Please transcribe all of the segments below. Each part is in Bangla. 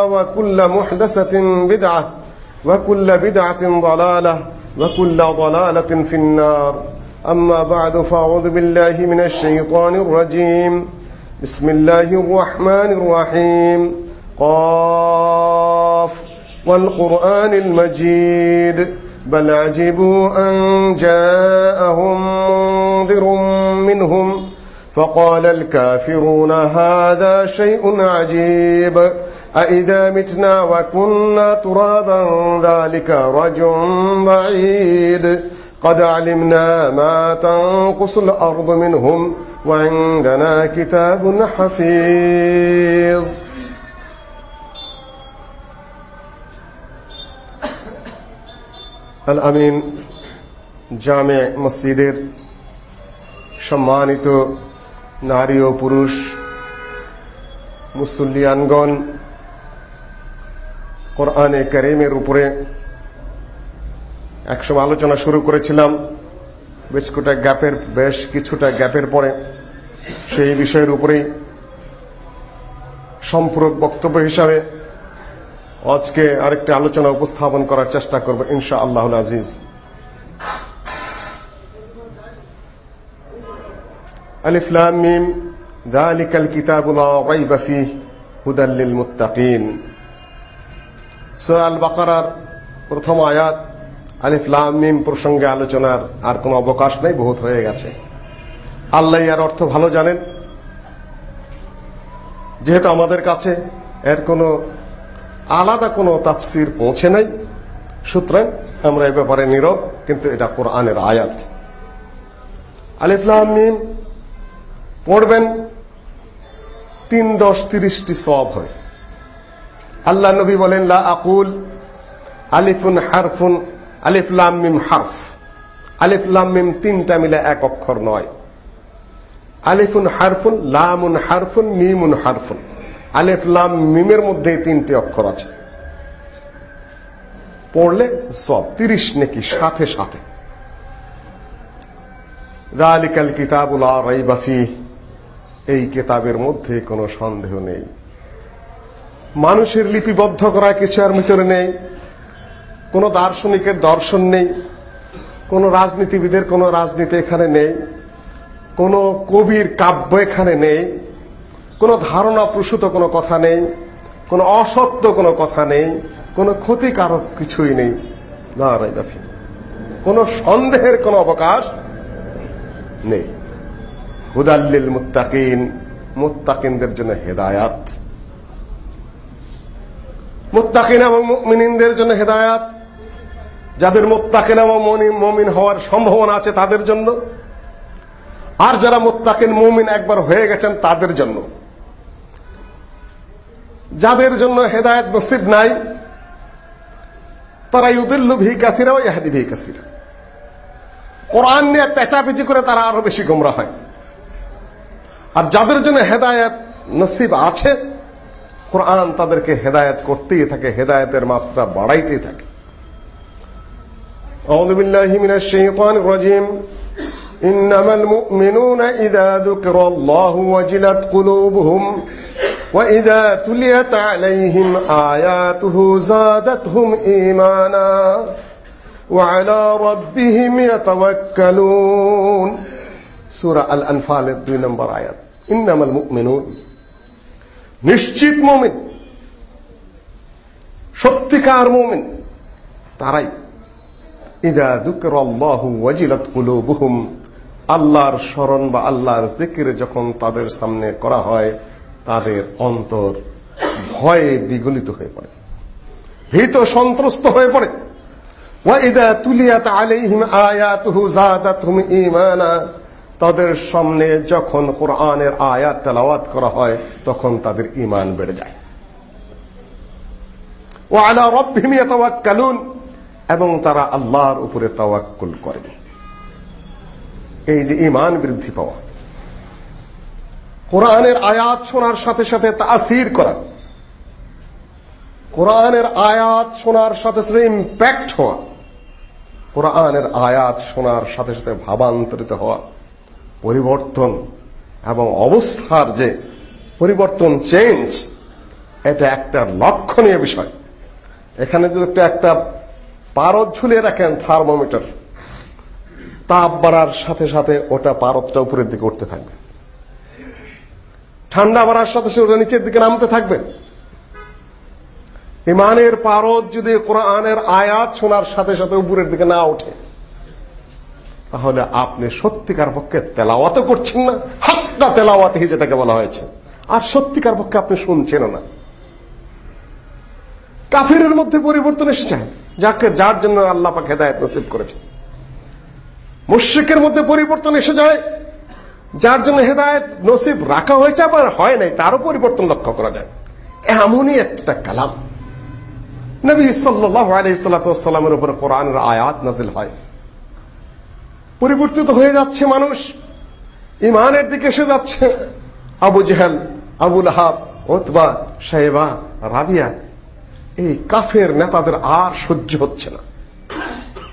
وكل محدثة بدعة وكل بدعة ضلالة وكل ضلالة في النار. أما بعد فأعوذ بالله من الشيطان الرجيم. بسم الله الرحمن الرحيم. قاف. والقرآن المجيد. بل عجبوا أن جاءهم منذر منهم فقال الكافرون هذا شيء عجيب. أإذا متنا وكنا ترابا ذلك رجع بعيد قد علمنا ما تنقص الأرض منهم وعندنا كتاب حفيظ الأمين জামে মসজিদের সম্মানিত নারী ও পুরুষ মুসল্লিয়ানগণ কোরআনে করিমের উপরে একসময় আলোচনা শুরু করেছিলাম, বেশ কটা গ্যাপের, বেশ কিছুটা গ্যাপের পরে সেই বিষয়ের উপরেই সম্পূরক বক্তব্য হিসাবে আজকে আরেকটি আলোচনা উপস্থাপন করার চেষ্টা করব ইনশা আল্লাহ আজিজ আলিফলাম মিম দা আলিকাল কিতাবুল্লাহ হুদাল্লিল মুতাকিম আল বাকারার প্রথম আয়াত, আলিফ, লাম প্রসঙ্গে আলোচনার আর কোনো অবকাশ নেই, বহুত হয়ে গেছে। আল্লাহ এর অর্থ ভালো জানেন। যেহেতু আমাদের কাছে এর কোনো আলাদা কোনো তাফসির পৌঁছে নাই, সুতরাং আমরা এ ব্যাপারে নীরব, কিন্তু এটা কোরআনের আয়াত। আলিফ পড়বেন, তিন দশ তিরিশটি সব হয়। আল্লাহ নবী বলেন, লা আকুল, আলিফুন হারফুন, আলিফ লাম মিম হারফ। আলিফ লাম মিম তিনটা মিলে এক অক্ষর নয়। আলিফুন হারফুন, লামুন হারফুন, মিমুন হারফুন। আলিফ লাম মিমের মধ্যে তিনটি অক্ষর আছে। পড়লে সব, তিরিশ নাকি, সাথে সাথে। দালিকাল কিতাবুল ফিহ। এই কেতাবের মধ্যে কোনো সন্দেহ নেই। মানুষের লিপিবদ্ধ করা কিছু আর ভিতরে নেই। কোন দার্শনিকের দর্শন নেই। কোন রাজনীতিবিদের কোন রাজনীতি এখানে নেই। কোন কবির কাব্য এখানে নেই। কোন ধারণা প্রসূত কোনো কথা নেই। কোন অসত্য কোনো কথা নেই। কোন ক্ষতিকারক কিছুই নেই। কোন সন্দেহের কোন অবকাশ নেই। হুদাল্লিল মুত্তাকিন। মুত্তাকিনদের জন্য হেদায়াত। মুত্তাকিন এবং মুমিনদের জন্য হেদায়াত, যাদের মুত্তাকিন এবং মমিন হওয়ার সম্ভাবনা আছে তাদের জন্য, আর যারা মুত্তাকিন, মুমিন একবার হয়ে গেছেন তাদের জন্য। যাদের জন্য হেদায়ত নসিব নাই, তারা ইউদুল্লু ভি কাসিরা ও ইহাদি ভি কাসিরা। কোরআন নিয়ে পেঁচাপেচি করে তারা আরও বেশি গোমরা হয়। আর যাদের জন্য হেদায়ত নসিব আছে কোরআন তাদেরকে হেদায়ত করতেই থাকে হেদায়তের মাত্রা বাড়াইতেই থাকে أعوذ بالله من الشيطان الرجيم إنما المؤمنون إذا ذكر الله وجلت قلوبهم وإذا تليت عليهم آياته زادتهم إيمانا وعلى ربهم يتوكلون سورة الأنفال দুই নম্বর আয়াত إنما المؤمنون নিশ্চিত মুমিন, সত্যিকার মুমিন, তারাই। ইদা যুকরাল্লাহু ওয়াজিলাত কুলুবুহুম, আল্লাহর স্মরণ বা আল্লাহর জিকির যখন তাদের সামনে করা হয়, তাদের অন্তর ভয়ে বিগলিত হয়ে পড়ে, ভীত সন্ত্রস্ত হয়ে পড়ে। ওয়াইদা ওয়া ইদা তুলিয়াত আলাইহিম আয়াতুহু তুমি ইমানা তাদের সামনে যখন কোরআনের আয়াত তেলাওয়াত করা হয়, তখন তাদের ইমান বেড়ে যায়। ও আলা রব্বিহিম ইয়াতাওয়াক্কালুন, এবং তারা আল্লাহর উপরে তাওয়াক্কুল করেন এই যে ইমান বৃদ্ধি পাওয়া, কোরআনের আয়াত শোনার সাথে সাথে তাসির করা, কোরআনের আয়াত শোনার সাথে সাথে ইম্প্যাক্ট হওয়া, কোরআনের আয়াত শোনার সাথে সাথে ভাবান্তরিত হওয়া পরিবর্তন এবং অবস্থার যে পরিবর্তন চেঞ্জ এটা একটা লক্ষণীয় বিষয়। এখানে যদি একটু পারদ ঝুলিয়ে রাখেন থার্মোমিটার তাপ বাড়ার সাথে সাথে ওটা পারদটা উপরের দিকে উঠতে থাকবে। ঠান্ডা বাড়ার সাথে সাথে ওটা নিচের দিকে নামতে থাকবে। ইমানের পারদ যদি কোরআনের আয়াত শোনার সাথে সাথে উপরের দিকে না ওঠে তাহলে আপনি সত্যিকার পক্ষে তেলাওয়াতও করছেন না হাক্কা তেলাওয়াতে যেটাকে বলা হয়েছে। আর সত্যিকার পক্ষে আপনি শুনছেন না। কাফিরের মধ্যে পরিবর্তন এসে যায় যাকে, যার জন্য আল্লাহ পাক হেদায়ত নসিব করেছে মুশ্রিকের মধ্যে পরিবর্তন এসে যায়। যার জন্য হেদায়ত নসিব রাখা হয়েছে, আবার হয় নাই, তারও পরিবর্তন লক্ষ্য করা যায়। এমনই একটা কালাম। নবী সাল্লাল্লাহু আলাইহি সাল্লামের উপর কোরআনের আয়াত নাজিল হয়। পরিবর্তিত হয়ে যাচ্ছে মানুষ। ইমানের দিকে এসে যাচ্ছে। আবু জেহেল আবুল আহাব ওতবা সাহেবা রাবিয়া, এই কাফের নেতাদের আর সহ্য হচ্ছে না।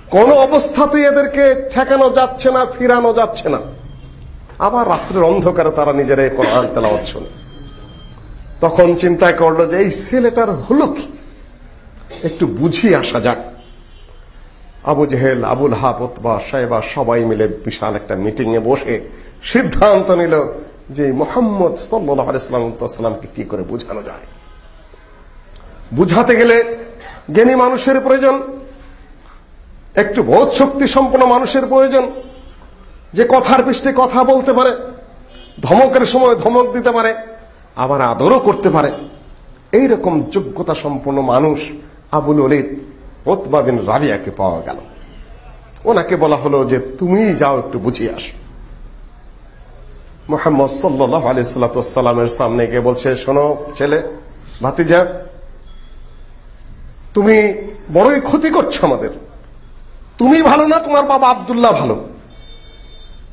কোন অবস্থাতে এদেরকে ঠেকানো যাচ্ছে না, ফিরানো যাচ্ছে না। আবার রাত্রের অন্ধকারে তারা নিজেরাই কোরআন তেলাওয়াত শোনে। তখন চিন্তা করল যে, এই ছেলেটার হলো কি? একটু বুঝিয়ে আসা যাক। আবু জেহেল, আবুল হাফত বা সাহেবা সবাই মিলে বিশাল একটা মিটিং এ বসে সিদ্ধান্ত নিল যে মোহাম্মদ সাল্লাহ কি করে বোঝানো যায়। বুঝাতে গেলে জ্ঞানী মানুষের প্রয়োজন, একটু বোধ শক্তি সম্পন্ন মানুষের প্রয়োজন, যে কথার পৃষ্ঠে কথা বলতে পারে, ধমকের সময় ধমক দিতে পারে, আবার আদরও করতে পারে। এইরকম যোগ্যতা সম্পন্ন মানুষ আবুল অলিদ ওতবা বিন রাবিয়াকে পাওয়া গেল। ওনাকে বলা হলো যে, তুমি যাও একটু বুঝিয়ে আসো। মোহাম্মদ সাল্লাহ আলি সাল্লামের সামনে গিয়ে বলছে, শোনো ছেলে, ভাতিজা, তুমি বড়ই ক্ষতি করছ আমাদের। তুমি ভালো না, তোমার বাবা আবদুল্লাহ ভালো।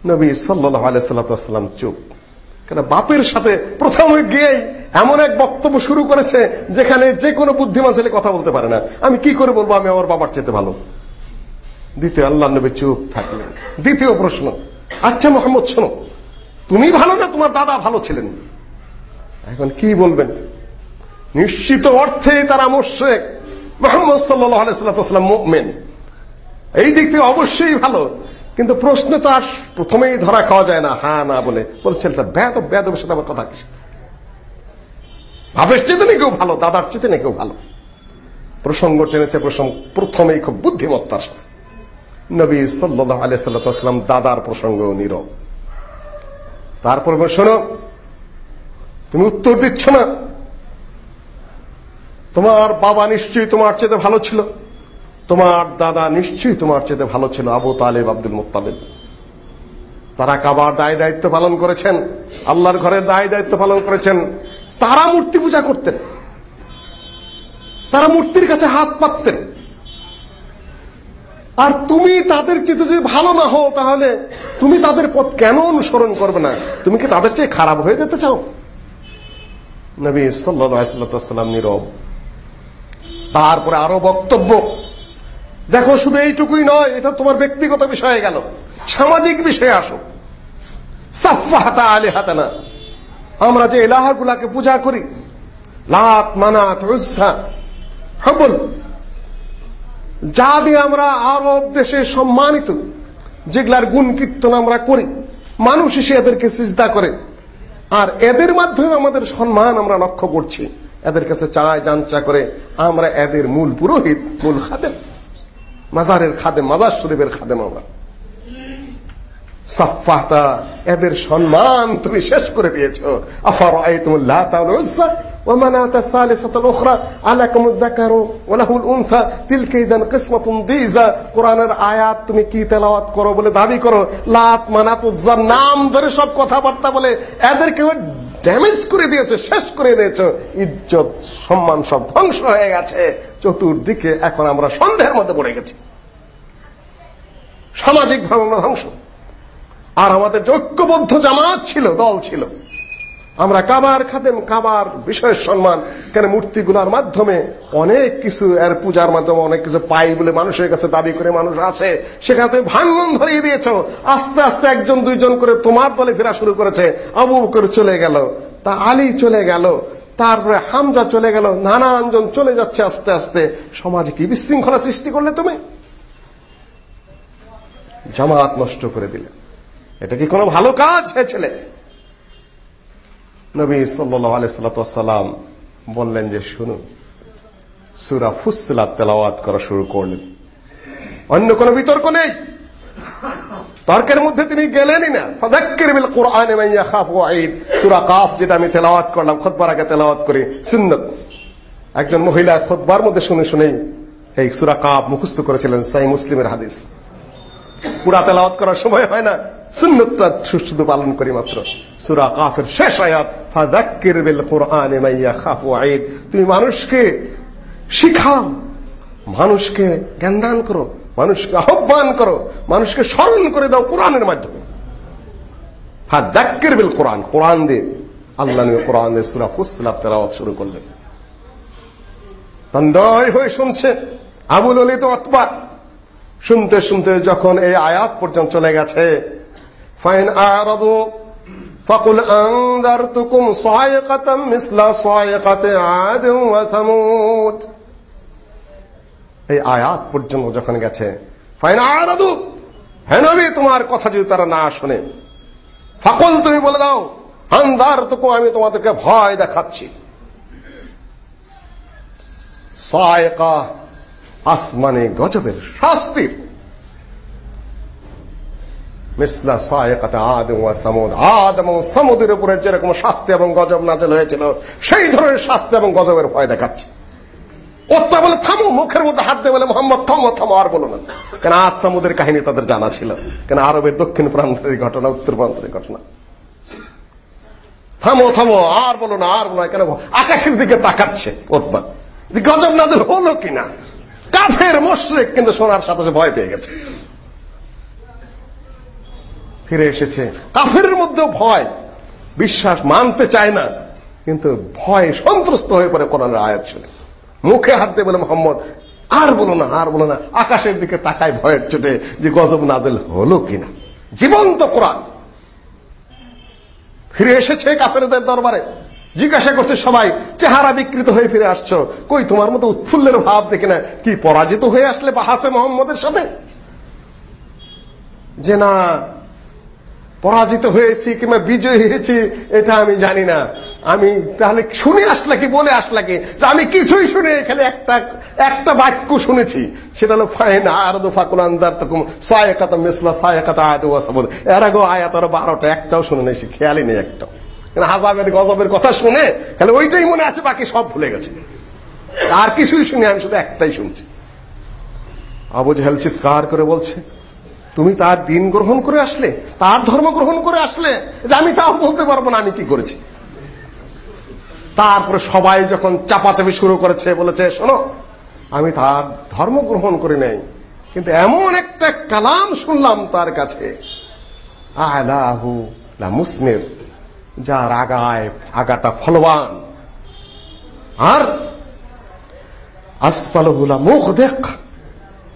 নবী সাল্লাহ আলি সাল্লাম চুপ। কেন বাপের সাথে প্রথমে গিয়েই এমন এক বক্তব্য শুরু করেছে যেখানে যে কোনো বুদ্ধিমান ছেলে কথা বলতে পারে না। আমি কি করে বলব? আমি আমার বাবার চেতে ভালো। দ্বিতীয়, আল্লাহ নবী চুপ থাকলেন। দ্বিতীয় প্রশ্ন আচ্ছা মোহাম্মদ, শোনো, তুমি ভালো না? তোমার দাদা ভালো ছিলেন। এখন কি বলবেন? নিশ্চিত অর্থে তারা মোশেক। মোহাম্মদ সাল্লাহ আলাইসাল্লাম মোমেন। এই দিক থেকে অবশ্যই ভালো। কিন্তু প্রশ্ন তো আর প্রথমেই ধরা খাওয়া যায় না হ্যাঁ না বলে। বলছেন ব্যাদ ব্যাদবের সাথে আমার কথা কি? ভাবের চেতে নেই কেউ ভালো, দাদার চেতে নেই কেউ ভালো। প্রসঙ্গ টেনেছে প্রসঙ্গ, প্রথমেই খুব বুদ্ধিমত্তার সাথে। নবী সাল্লাহ আলিয়াল্লাম দাদার প্রসঙ্গ নীরব তারপর শোনো, তুমি উত্তর দিচ্ছ না। তোমার বাবা নিশ্চয়ই তোমার চেয়ে ভালো ছিল। তোমার দাদা নিশ্চয়ই তোমার চেয়ে ভালো ছিল আবু তালেব আব্দুল মুতালেব তারা কাবার দায় দায়িত্ব পালন করেছেন, আল্লাহর ঘরের দায় দায়িত্ব পালন করেছেন। তারা মূর্তি পূজা করতেন, তারা মূর্তির কাছে হাত পাততেন। আর তুমি তাদের চেয়ে যদি ভালো না হও, তাহলে তুমি তাদের পথ কেন অনুসরণ করবে না? তুমি কি তাদের চেয়ে খারাপ হয়ে যেতে চাও? নবী সাল্লাম নীরব। তারপরে আরও বক্তব্য দেখো, শুধু এইটুকুই নয়, এটা তোমার ব্যক্তিগত বিষয়ে গেল। সামাজিক বিষয়ে আসো। সাফা হাতা আলে হাতা না আমরা যে এলাহাগুলাকে পূজা করি, লাত, মানাত, উৎসা, হবল, যা দিয়ে আমরা আরব দেশে সম্মানিত, যেগুলার গুণ কীর্তন আমরা করি, মানুষ এসে এদেরকে সিজদা করে, আর এদের মাধ্যমে আমাদের সম্মান আমরা লক্ষ্য করছি। এদের কাছে চায় জানচা করে, আমরা এদের মূল পুরোহিত, মূল খাদেম। মাজারের খাদে মাজার শরীফের খাদে মামার সাফাতা এদের সম্মান তুমি শেষ করে দিয়েছ। আফার আয়াত তুমি কি করো বলে দাবি করো? লাত, মানাত নাম ধরে সব কথাবার্তা বলে এদেরকে ড্যামেজ করে দিয়েছে, শেষ করে দিয়েছে, ইজ্জত, সম্মান সব ধ্বংস হয়ে গেছে। চতুর্দিকে এখন আমরা সন্দেহের মধ্যে পড়ে গেছি। সামাজিক ভাবে আমরা ধ্বংস। আর আমাদের যজ্ঞবদ্ধ জামাত ছিল, দল ছিল। আমরা কাবার খাদেম, কাবার বিষয়ের সম্মান। কেন মূর্তিগুলোর মাধ্যমে অনেক কিছু এর পূজার মাধ্যমে অনেক কিছু পাই বলে মানুষের কাছে দাবি করে মানুষ আছে। সেখানে তুমি ভাঙ্গন ধরিয়ে দিয়েছ। আস্তে আস্তে একজন, দুইজন করে তোমার দলে ফেরা শুরু করেছে। আবু বকর চলে গেল, তা আলী চলে গেল, তারপরে হামজা চলে গেল, নানানজন চলে যাচ্ছে আস্তে আস্তে। সমাজে কি বিশৃঙ্খলা সৃষ্টি করলে তুমি? জামাত নষ্ট করে দিলে। এটা কি কোনো ভালো কাজ হে ছেলে? নবী সাল্লাহ আলাইসাল্লাম বললেন যে শুনুন সুরা ফুসলাত তেলাওয়াত করা শুরু করলেন। অন্য কোনো বিতর্ক নেই। তর্কের মধ্যে তিনি গেলেনই না। ফাদাক্কির বিল কোরআনে ঈদ সূরা কাফ যেটা আমি তেলাওয়াত করলাম খুতবার আগে তেলাওয়াত করি, সুন্নাত। একজন মহিলা খুতবার মধ্যে শুনে শুনেই এই সূরা কাফ মুখস্থ করেছিলেন সাই মুসলিমের হাদিস। পুরা তেলাওয়াত করার সময় হয় না। সুন্নতটা শুধু পালন করি মাত্র। সূরা কাফের শেষ আয়াত ফাদাক্কির বিল কোরআনে মান ইয়াখাফু ঈদ তুমি মানুষকে শিখাও, মানুষকে জ্ঞানদান করো, মানুষকে আহ্বান করো, মানুষকে স্মরণ করে দাও কোরআনের মাধ্যমে। ফাদাক্কির বিল কোরআন কোরআন দিয়ে আল্লাহ নিয়ে কোরআন দিয়ে সূরা ফুসলাত তেলাওয়াত শুরু করলেন। তন্দয় হয়ে শুনছে। আবুল অলিত অতবা শুনতে শুনতে যখন এই আয়াত পর্যন্ত চলে গেছে ফাইন আরাদু فقل أنذرتكم صاعقة مثل صاعقة عاد وثمود এই আয়াত পর্যন্ত যখন গেছে ফাইন আরাদু হ্যাঁ নবী তোমার কথা যদি তারা না শোনে ফাকল তুমি বলে দাও আন্দার তো আমি তোমাদেরকে ভয় দেখাচ্ছি সায়কা আসমানে গজবের শাস্তির মিসলা সায়কাতে আদম সামুদ। সামুদের উপরে যেরকম শাস্তি এবং গজব নাজেল হয়েছিল, সেই ধরনের শাস্তি এবং গজবের ভয় দেখাচ্ছে। বলে, থামো, মুখের মধ্যে হাত দিয়ে বলে, মোহাম্মদ, থামো থামো, আর বলো না। কেন আজ সামুদের কাহিনী তাদের জানা ছিল? কেন আরবের দক্ষিণ প্রান্তের ঘটনা, উত্তর প্রান্তের ঘটনা? থামো থামো, আর বলো না, আর বলো কেন আকাশের দিকে তাকাচ্ছে ওত্তা? গজব নাজেল হলো কিনা? কাফের, মোশরেক, কিন্তু শোনার সাথে ভয় পেয়ে গেছে। ফিরে এসেছে। কাফের মধ্যেও ভয়, বিশ্বাস মানতে চায় না, কিন্তু ভয় সন্ত্রস্ত হয়ে পড়ে কোরআনের আয়াত শুনে। মুখে দিয়ে বলে, মোহাম্মদ, আর বলো না, আর বলো না। আকাশের দিকে তাকায় ভয়ের চোটে যে গজব নাজেল হলো কিনা। জীবন্ত কোরআন। ফিরে এসেছে কাফেরদের দরবারে। জিজ্ঞাসা করছে সবাই, চেহারা বিকৃত হয়ে ফিরে আসছো? কই, তোমার মতো উৎফুল্লের ভাব দেখে না। কি পরাজিত হয়ে আসলে বাহাসে মোহাম্মদের সাথে? যে না পরাজিত হয়েছি কিংবা বিজয়ী হয়েছি, এটা আমি জানি না। আমি তাহলে শুনে আসলা কি, বলে আসলা কি? যে আমি কিছুই শুনে এখানে একটা একটা বাক্য শুনেছি। সেটা হলো, ফাইন আরদ ফাকুল আন্দার তখন সায়কাতা মেসলা সায়কাতা আয়াত ওয়াসাবুদ এর আগে আয়াত আরও বারোটা, একটাও শুনে নেই, সে খেয়ালই নেই একটাও হাজাবের, গজবের কথা শুনে তাহলে ওইটাই মনে আছে, বাকি সব ভুলে গেছে। আর কিছুই শুনে, আমি শুধু একটাই শুনছি। আবু জাহেল চিৎকার করে বলছে তুমি তার দিন গ্রহণ করে আসলে, তার ধর্ম গ্রহণ করে আসলে, যে আমি তাও বলতে পারব না, আমি কি করেছি? তারপরে সবাই যখন চাপাচাপি শুরু করেছে, বলেছে, শোনো, আমি তার ধর্ম গ্রহণ করে নেই, কিন্তু এমন একটা কালাম শুনলাম তার কাছে। আলাহু লা যার আগায়, আগাটা ফলবান আর আসফালহুলা মুখ দেখ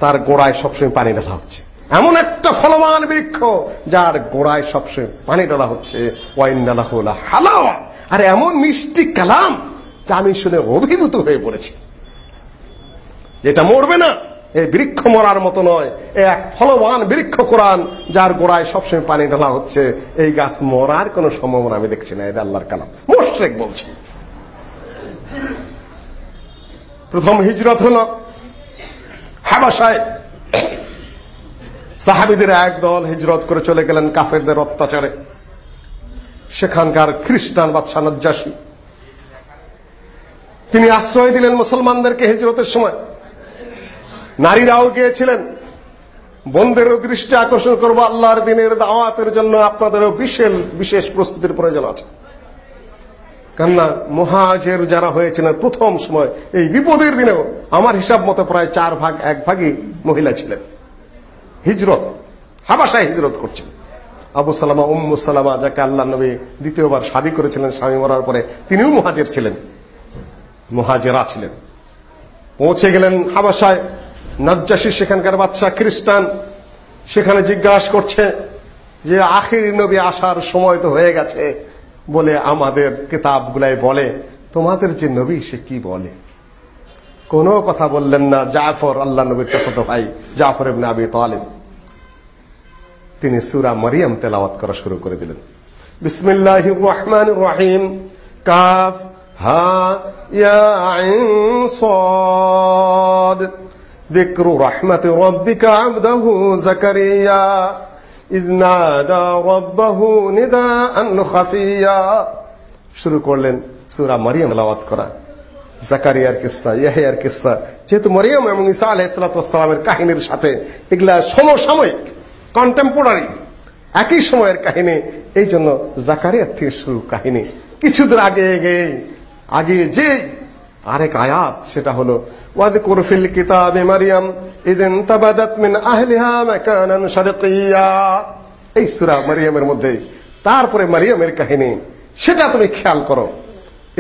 তার গোড়ায় সবসময় পানি ঢালা হচ্ছে। এমন একটা ফলবান বৃক্ষ যার গোড়ায় সবসময় পানি ঢালা হচ্ছে। ওয়াইনালাহুলা হালাওয়া আর এমন মিষ্টি কালাম যা আমি শুনে অভিভূত হয়ে পড়েছি। এটা মরবে না। এই বৃক্ষ মরার মতো নয়। এক ফলবান বৃক্ষ কোরআন যার গোড়ায় সবসময় পানি ঢালা হচ্ছে। এই গাছ মরার কোন সম্ভাবনা আমি দেখছি না। এটা আল্লাহর কালাম। মোশরেক বলছে। প্রথম হিজরত হল হাবাসায় সাহাবিদের একদল হিজরত করে চলে গেলেন কাফেরদের অত্যাচারে। সেখানকার খ্রিস্টান বাদশা নজ্জাসী। তিনি আশ্রয় দিলেন মুসলমানদেরকে হিজরতের সময়। নারীরাও গিয়েছিলেন। বন্ধেরও দৃষ্টি আকর্ষণ করব আল্লাহর দিনের দাওয়াতের জন্য আপনাদেরও বিশেষ বিশেষ প্রস্তুতির প্রয়োজন আছে। কেননা মহাজের যারা হয়েছিলেন প্রথম সময়, এই বিপদের দিনেও আমার হিসাব মতো প্রায় চার ভাগ, এক ভাগই মহিলা ছিলেন। হিজরত হাবাসায় হিজরত করছেন। আবু সালামা, উম্মু সালামা, যাকে আল্লাহ নবী দ্বিতীয়বার শাদী করেছিলেন, স্বামী মরার পরে তিনিও মহাজের ছিলেন, মহাজেরা ছিলেন। পৌঁছে গেলেন হাবাসায় নজ্জাসী সেখানকার বাচ্চা খ্রিস্টান সেখানে জিজ্ঞাসা করছে যে, আখির নবী আসার সময় তো হয়ে গেছে। বলে, আমাদের কিতাবগুলাই বলে, তোমাদের যে নবী সে কি বলে? কোনো কথা বললেন না জাফর আল্লাহ নবীর চতুর্থ ভাই জাফর ইবনে আবি তালিব তিনি সুরা মরিয়ম তেলাওয়াত করা শুরু করে দিলেন বিসমিল্লাহির রহমানির রহিম কাফ হা ইয়া আইন صاد ذكر رحمة ربك عبده زكريا إذ نادى ربه نداء خفيا শুরু করলেন সূরা মরিয়ম তেলাওয়াত করা জাকারিয়ার কিস্সা ইয়াহিয়ার কিস্তা। যেহেতু মরিয়ম এবং ঈসা আলাইহিসসালামের কাহিনীর সাথে এগুলা সমসাময়িক কন্টেম্পোরারি একই সময়ের কাহিনী, এই জন্য জাকারিয়ার থেকে শুরু কাহিনী। কিছুদূর আগে গিয়ে আগে যে আরেক আয়াত, সেটা হলো ওয়াদকুর ফিল কিতাবে মারিয়াম ইদেন তাবাদাত মিন এই সূরা মারিয়ামের মধ্যে, তারপরে মারিয়ামের কাহিনী, সেটা তুমি খেয়াল করো।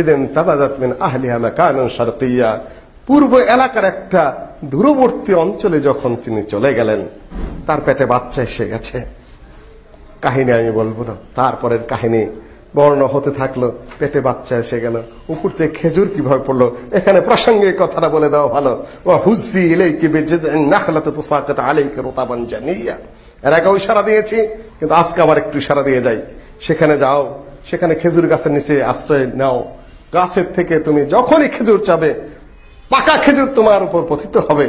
ইদিন তাবাদাত মিন আহলিহা মাকানান শারকিয়া। পূর্ব এলাকার একটা দূরবর্তী অঞ্চলে যখন তিনি চলে গেলেন, তার পেটে বাচ্চা এসে গেছে। কাহিনী আমি বলব না, তারপরের কাহিনী বর্ণ হতে থাকল, পেটে বাচ্চা এসে গেল। উপর থেকে খেজুর কীভাবে পড়ল, এখানে প্রাসঙ্গিক কথাটা বলে দেওয়া ভালো। ও হুজি ইলাইকি নাখলাতে তুসাকাত আলাইকা রুতাবান জানিয়া। এর আগেও ইশারা দিয়েছি, কিন্তু আজকে আবার একটু ইশারা দিয়ে যাই। সেখানে যাও, সেখানে খেজুর গাছের নিচে আশ্রয় নাও। গাছের থেকে তুমি যখনই খেজুর চাবে, পাকা খেজুর তোমার উপর পতিত হবে।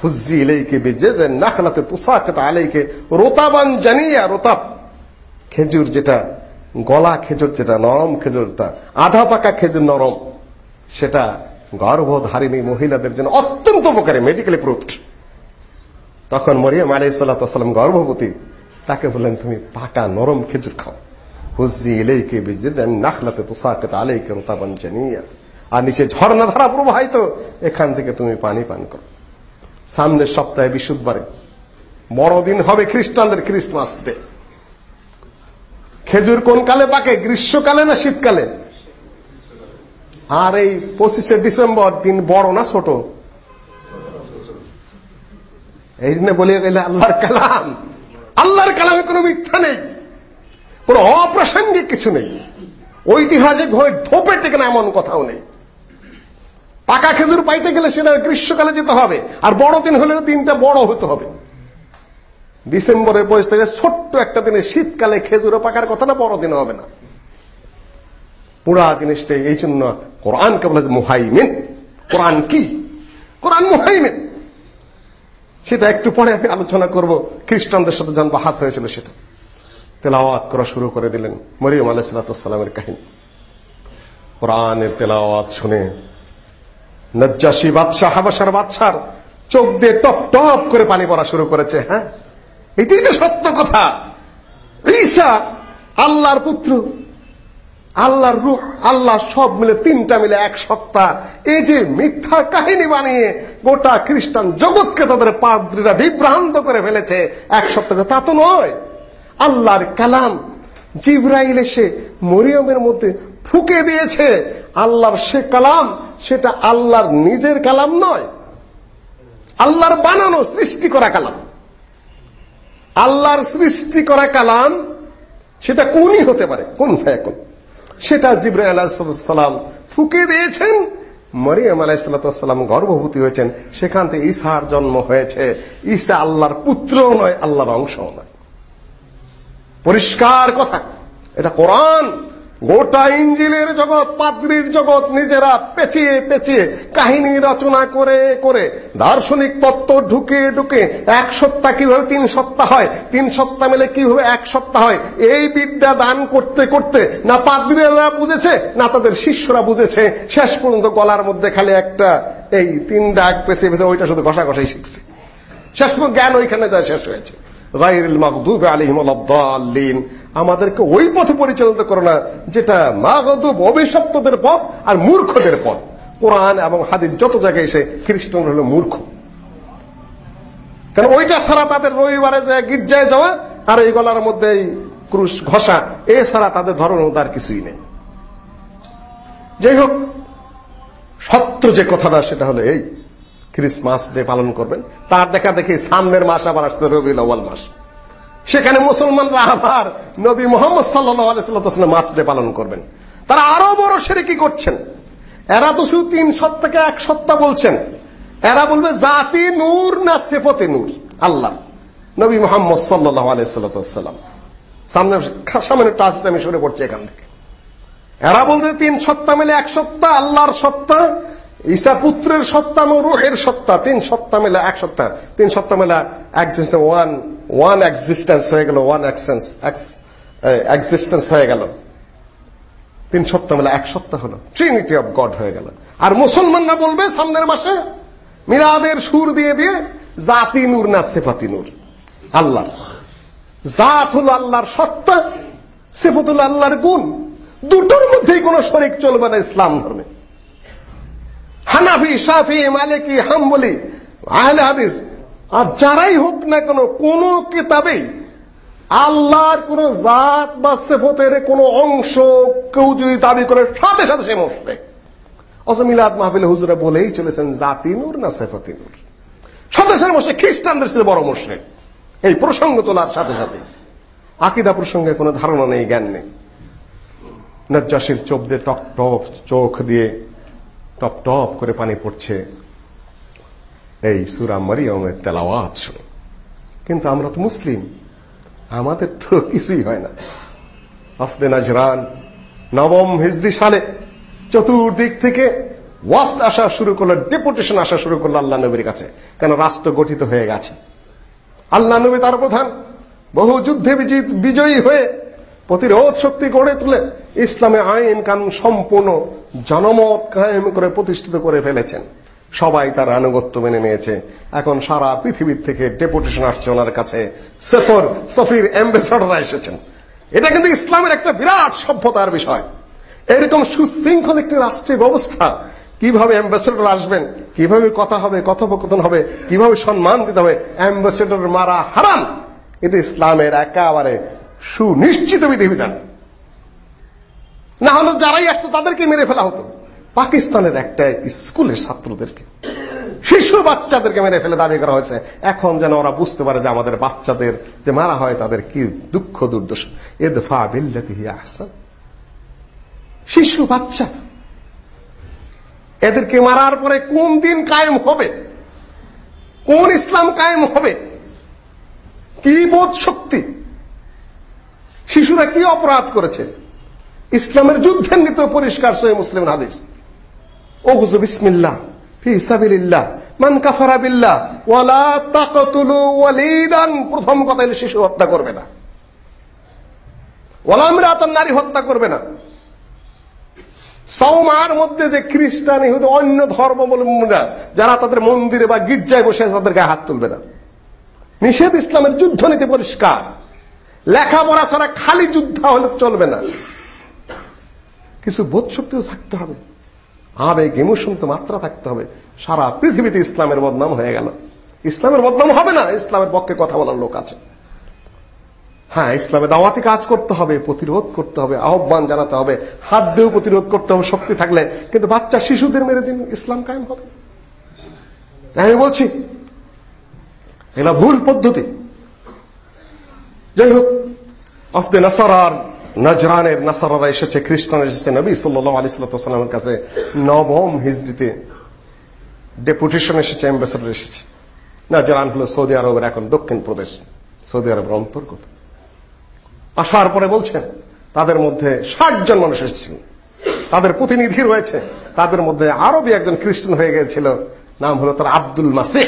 হুজি ইলাইকি বিজেজেন নাখলাতে তুসাকাত আলাইকে রোতাবান জানিয়া রোতাব। খেজুর যেটা গলা খেজুর যেটা, নরম খেজুরটা আধা পাকা খেজুর নরম, সেটা গর্ভধারিণী মহিলাদের জন্য অত্যন্ত উপকারী মেডিকেলি প্রুফড তখন মরিয়াম আলাই সাল্লাম গর্ভবতী, তাকে বললেন, তুমি পাকা নরম খেজুর খাও। হুজি ইলেইকে বিজিদেন নাখলাতে তুসাকাত আলাইকে রোতাবান জানিয়া। আর নিচে ঝর্ণা ধারা প্রবাহিত, এখান থেকে তুমি পানি পান করো। সামনের সপ্তাহে বিশুদ্ধবারে বড়দিন হবে খ্রিস্টানদের ক্রিসমাস ডে। খেজুর কোন কালে পাকে, গ্রীষ্মকালে না শীতকালে? আর এই পঁচিশে ডিসেম্বর দিন বড় না ছোট? এই বলিয়ে গেলে আল্লাহর কালাম। আল্লাহর কালামে কোনো মিথ্যা নেই। কোন অপ্রাসঙ্গিক কিছু নেই। ঐতিহাসিক ভাবে ধোপে থেকে না এমন কথাও নেই। পাকা খেজুর পাইতে গেলে সেটা গ্রীষ্মকালে যেতে হবে, আর বড় দিন হলেও দিনটা বড় হতে হবে। ডিসেম্বরের বয়স থেকে ছোট্ট একটা দিনে শীতকালে খেজুরে পাকার কথা না বড়দিন হবে না। পুরা জিনিসটা এই জন্য কোরআনকে বলে মুহাইমিন। কোরআন কি? কোরআন মুহাইমিন। সেটা একটু পরে আমি আলোচনা করব। খ্রিস্টানদের সাথে যখন বাহাস হয়েছিল সেটা। তেলাওয়াত করা শুরু করে দিলেন মরিয়ম আলাইসালামের কাহিনী। কোরআনের তেলাওয়াত শুনে নজ্জাসী বাদশাহ, হাবাসার বাদশার চোখ দিয়ে টপ টপ করে পানি পড়া শুরু করেছে হ্যাঁ? এটাই তো সত্য কথা। ঈসা, আল্লাহর পুত্র, আল্লাহর রূহ, আল্লাহ সব মিলে, তিনটা মিলে এক সত্তা। এই যে মিথ্যা কাহিনী বানিয়ে গোটা খ্রিস্টান জগৎকে তাদের পাদ্রীরা বিভ্রান্ত করে ফেলেছে, এক সপ্তাহে তা তো নয়। আল্লাহর কালাম। জিব্রাইল এসে মরিয়মের মধ্যে ফুকে দিয়েছে। আল্লাহর সে কালাম, সেটা আল্লাহর নিজের কালাম নয়। আল্লাহর বানানো, সৃষ্টি করা কালাম। আল্লাহর সৃষ্টি করা কালাম, সেটা কোনই হতে পারে? কোন ফ্যাকুন? সেটা জিব্রাহ আলাহিসাল্লাম ফুকে দিয়েছেন। মরিয়াম আলাইসাল্লাম গর্ভবতী হয়েছেন। সেখান থেকে ঈশার জন্ম হয়েছে। ঈশা আল্লাহর পুত্রও নয়, আল্লাহর অংশও নয়। পরিষ্কার কথা। এটা কোরআন। গোটা ইঞ্জিলের জগৎ, পাদ্রির জগৎ নিজেরা পেঁচিয়ে পেঁচিয়ে কাহিনী রচনা করে করে দার্শনিক তত্ত্ব ঢুকে ঢুকে এক সপ্তাহ কীভাবে তিন সপ্তাহ হয়, তিন সপ্তাহ মিলে কীভাবে এক সপ্তাহ হয়, এই বিদ্যা দান করতে করতে না পাদ্রীরা বুঝেছে, না তাদের শিষ্যরা বুঝেছে। শেষ পর্যন্ত গলার মধ্যে খালি একটা এই তিন ডাক পেছে পেছে ওইটা শুধু ঘষা ঘষাই শিখছে। শেষ পর্যন্ত জ্ঞান ওইখানে যায়, শেষ হয়েছে। গাইরুল মাগদুব আলাইহিম ওয়ালাদ-দাল্লিন আমাদেরকে ওই পথে পরিচালিত করো না, যেটা মাগদুব অভিশপ্তদের পথ আর মূর্খদের পথ। কোরআন এবং হাদিস যত জায়গায় এসে খ্রিস্টান হলো মূর্খ। কারণ ওইটা ছাড়া তাদের রবিবারে যে গির্জায় যাওয়া, আর এই গলার মধ্যে ক্রুশ ঘষা, এ ছাড়া তাদের মধ্যে আর কিছুই নেই। যাই হোক, সত্য যে কথাটা, সেটা হলো এই ক্রিসমাস ডে পালন করবেন। তার দেখা দেখি সামনের মাস আবার আসতে রবি আউয়াল মাস। সেখানে মুসলমানরা আবার নবী মোহাম্মদ সাল্লাহ মাস ডে পালন করবেন। তারা আরও বড় সেরে কি করছেন। এরা তো শুধু তিন সপ্তাহকে এক সপ্তাহ বলছেন। এরা বলবে জাতি নূর না সেপতে নূর? আল্লাহ। নবী মোহাম্মদ সাল্লাহ আলাইসাল্লাম সামনে সামনে টাচ আমি সরে পড়ছি এখান থেকে। এরা বলতে তিন সপ্তাহ মিলে এক সপ্তাহ, আল্লাহর সপ্তাহ। ঈসা পুত্রের সত্তা এবং রোহের সত্তা, তিন সত্তা মেলা এক সপ্তাহ তিন সপ্তাহ মেলা এক্সিস্টেন্স ওয়ান ওয়ান এক্সিস্টেন্স হয়ে গেল ওয়ান এক্সিস্টেন্স হয়ে গেল। তিন সপ্তাহ মেলা এক সপ্তাহ হলো ট্রিনিটি অফ গড হয়ে গেল। আর মুসলমানরা বলবে, সামনের মাসে মিরাদের সুর দিয়ে দিয়ে, জাতি নূর না সেফাতি নূর আল্লাহ জাত হলো আল্লাহর সত্তা সেফত হলো আল্লাহর গুণ। দুটোর মধ্যেই কোন শরিক চলবে না ইসলাম ধর্মে। হানাফি, সাফি, মালিকি, হাম্বলি, আহলে হাদিস, আর যারাই হোক না কেন, কোন কিতাবেই আল্লাহর কোন জাত বা সেফতের কোন অংশ কেউ যদি দাবি করে, সাথে সাথে সে মসবে অথচ মিলাদ মাহবিল হুজুরা বলেই চলেছেন, জাতি নূর না সেফতি নূর? সাথে সাথে বসে খ্রিস্টানদের সাথে বড় মুশরিক এই প্রসঙ্গ তোলার সাথে সাথে। আকিদা প্রসঙ্গে কোনো ধারণা নেই, জ্ঞান নেই। নজ্জাসীর চোখ দিয়ে টপ টপ চোখ দিয়ে টপ টপ করে পানি পড়ছে। এই সুরা মারিয়মের তেলাওয়াত শুনে। কিন্তু আমরা তো মুসলিম। আমাদের তো কিছুই হয় না। আফদে নাজরান নবম হিজরি সালে চতুর্দিক থেকে ওয়াফত আসা শুরু করল ডেপুটেশন আসা শুরু করল আল্লাহ নবীর কাছে। কেন? রাষ্ট্র গঠিত হয়ে গেছে। আল্লাহ নবী তার প্রধান। বহু যুদ্ধে বিজয়ী হয়ে প্রতিরোধ শক্তি গড়ে তুলে, ইসলামে আইন কানুন সম্পূর্ণ জনমত কায়েম করে প্রতিষ্ঠিত করে ফেলেছেন। সবাই তার আনুগত্য মেনে নিয়েছে। এখন সারা পৃথিবীর থেকে ডেপুটেশন আসছে ওনার কাছে। সেফর, সফির, অ্যাম্বাসেডাররা এসেছেন। এটা কিন্তু ইসলামের একটা বিরাট সভ্যতার বিষয়। এরকম সুশৃঙ্খল একটি রাষ্ট্রীয় ব্যবস্থা, কীভাবে অ্যাম্বাসেডর আসবেন, কীভাবে কথা হবে, কথোপকথন হবে, কীভাবে সম্মান দিতে হবে, অ্যাম্বাসেডর মারা হারাম এটা ইসলামের একেবারে সুনিশ্চিত বিধিবিধান। না হলে যারাই আসতো তাদেরকে মেরে ফেলা হতো। পাকিস্তানের একটা স্কুলের ছাত্রদেরকে। শিশু বাচ্চাদেরকে মেরে ফেলে দাবি করা হয়েছে। এখন যেন ওরা বুঝতে পারে যে আমাদের বাচ্চাদের যে মারা হয় তাদের কি দুঃখ, দুর্দশা। এদফা বিল্লাতি আহসান। শিশু বাচ্চা। এদেরকে মারার পরে কোন দিন কায়েম হবে? কোন ইসলাম কায়েম হবে? কি বোধ শক্তি? শিশুরা কি অপরাধ করেছে? ইসলামের যুদ্ধের নীতি পরিষ্কার সহি মুসলিম হাদিস। ওয়ালা তাকতুলু ওয়ালিদান। প্রথম কথা শিশু হত্যা করবে না। ওয়ালা নারী হত্যা করবে না। সৌমার মধ্যে যে খ্রিস্টান অন্য ধর্মাবলম্বীরা যারা তাদের মন্দিরে বা গির্জায় বসে আছে, তাদের গায়ে হাত তুলবে না। নিষেধ ইসলামের যুদ্ধ নীতি পরিষ্কার। লেখাপড়া ছাড়া খালি যুদ্ধ হলে চলবে না। কিছু বোধ শক্তিও থাকতে হবে। আবেগ ইমোশন তো মাত্রা থাকতে হবে। সারা পৃথিবীতে ইসলামের বদনাম হয়ে গেল। ইসলামের বদনাম হবে না, ইসলামের পক্ষে কথা বলার লোক আছে। হ্যাঁ ইসলামে দাওয়াতি কাজ করতে হবে, প্রতিরোধ করতে হবে, আহ্বান জানাতে হবে, হাত দিয়েও প্রতিরোধ করতে হবে, শক্তি থাকলে। কিন্তু বাচ্চা, শিশুদের মেরে দিন, ইসলাম কায়েম হবে। আমি বলছি এটা ভুল পদ্ধতি। যাই হোক অফ দ্য নাসারার নজরানের নাসারারা এসেছে, খ্রিস্টান এসেছে, নবী সাল্লাহ আলি সাল্লামের কাছে নবম হিজড়িতে ডেপুটেশন এসেছে, অ্যাম্বাসেডার এসেছে। নজরান হলো সৌদি আরবের এখন দক্ষিণ প্রদেশ, সৌদি আরবের অন্তর্গত। আসার পরে বলছেন, তাদের মধ্যে ষাট জন মানুষ এসেছিল। তাদের প্রতিনিধি রয়েছে, তাদের মধ্যে আরবি একজন খ্রিস্টান হয়ে গিয়েছিল, নাম হলো তার আব্দুল মাসিহ,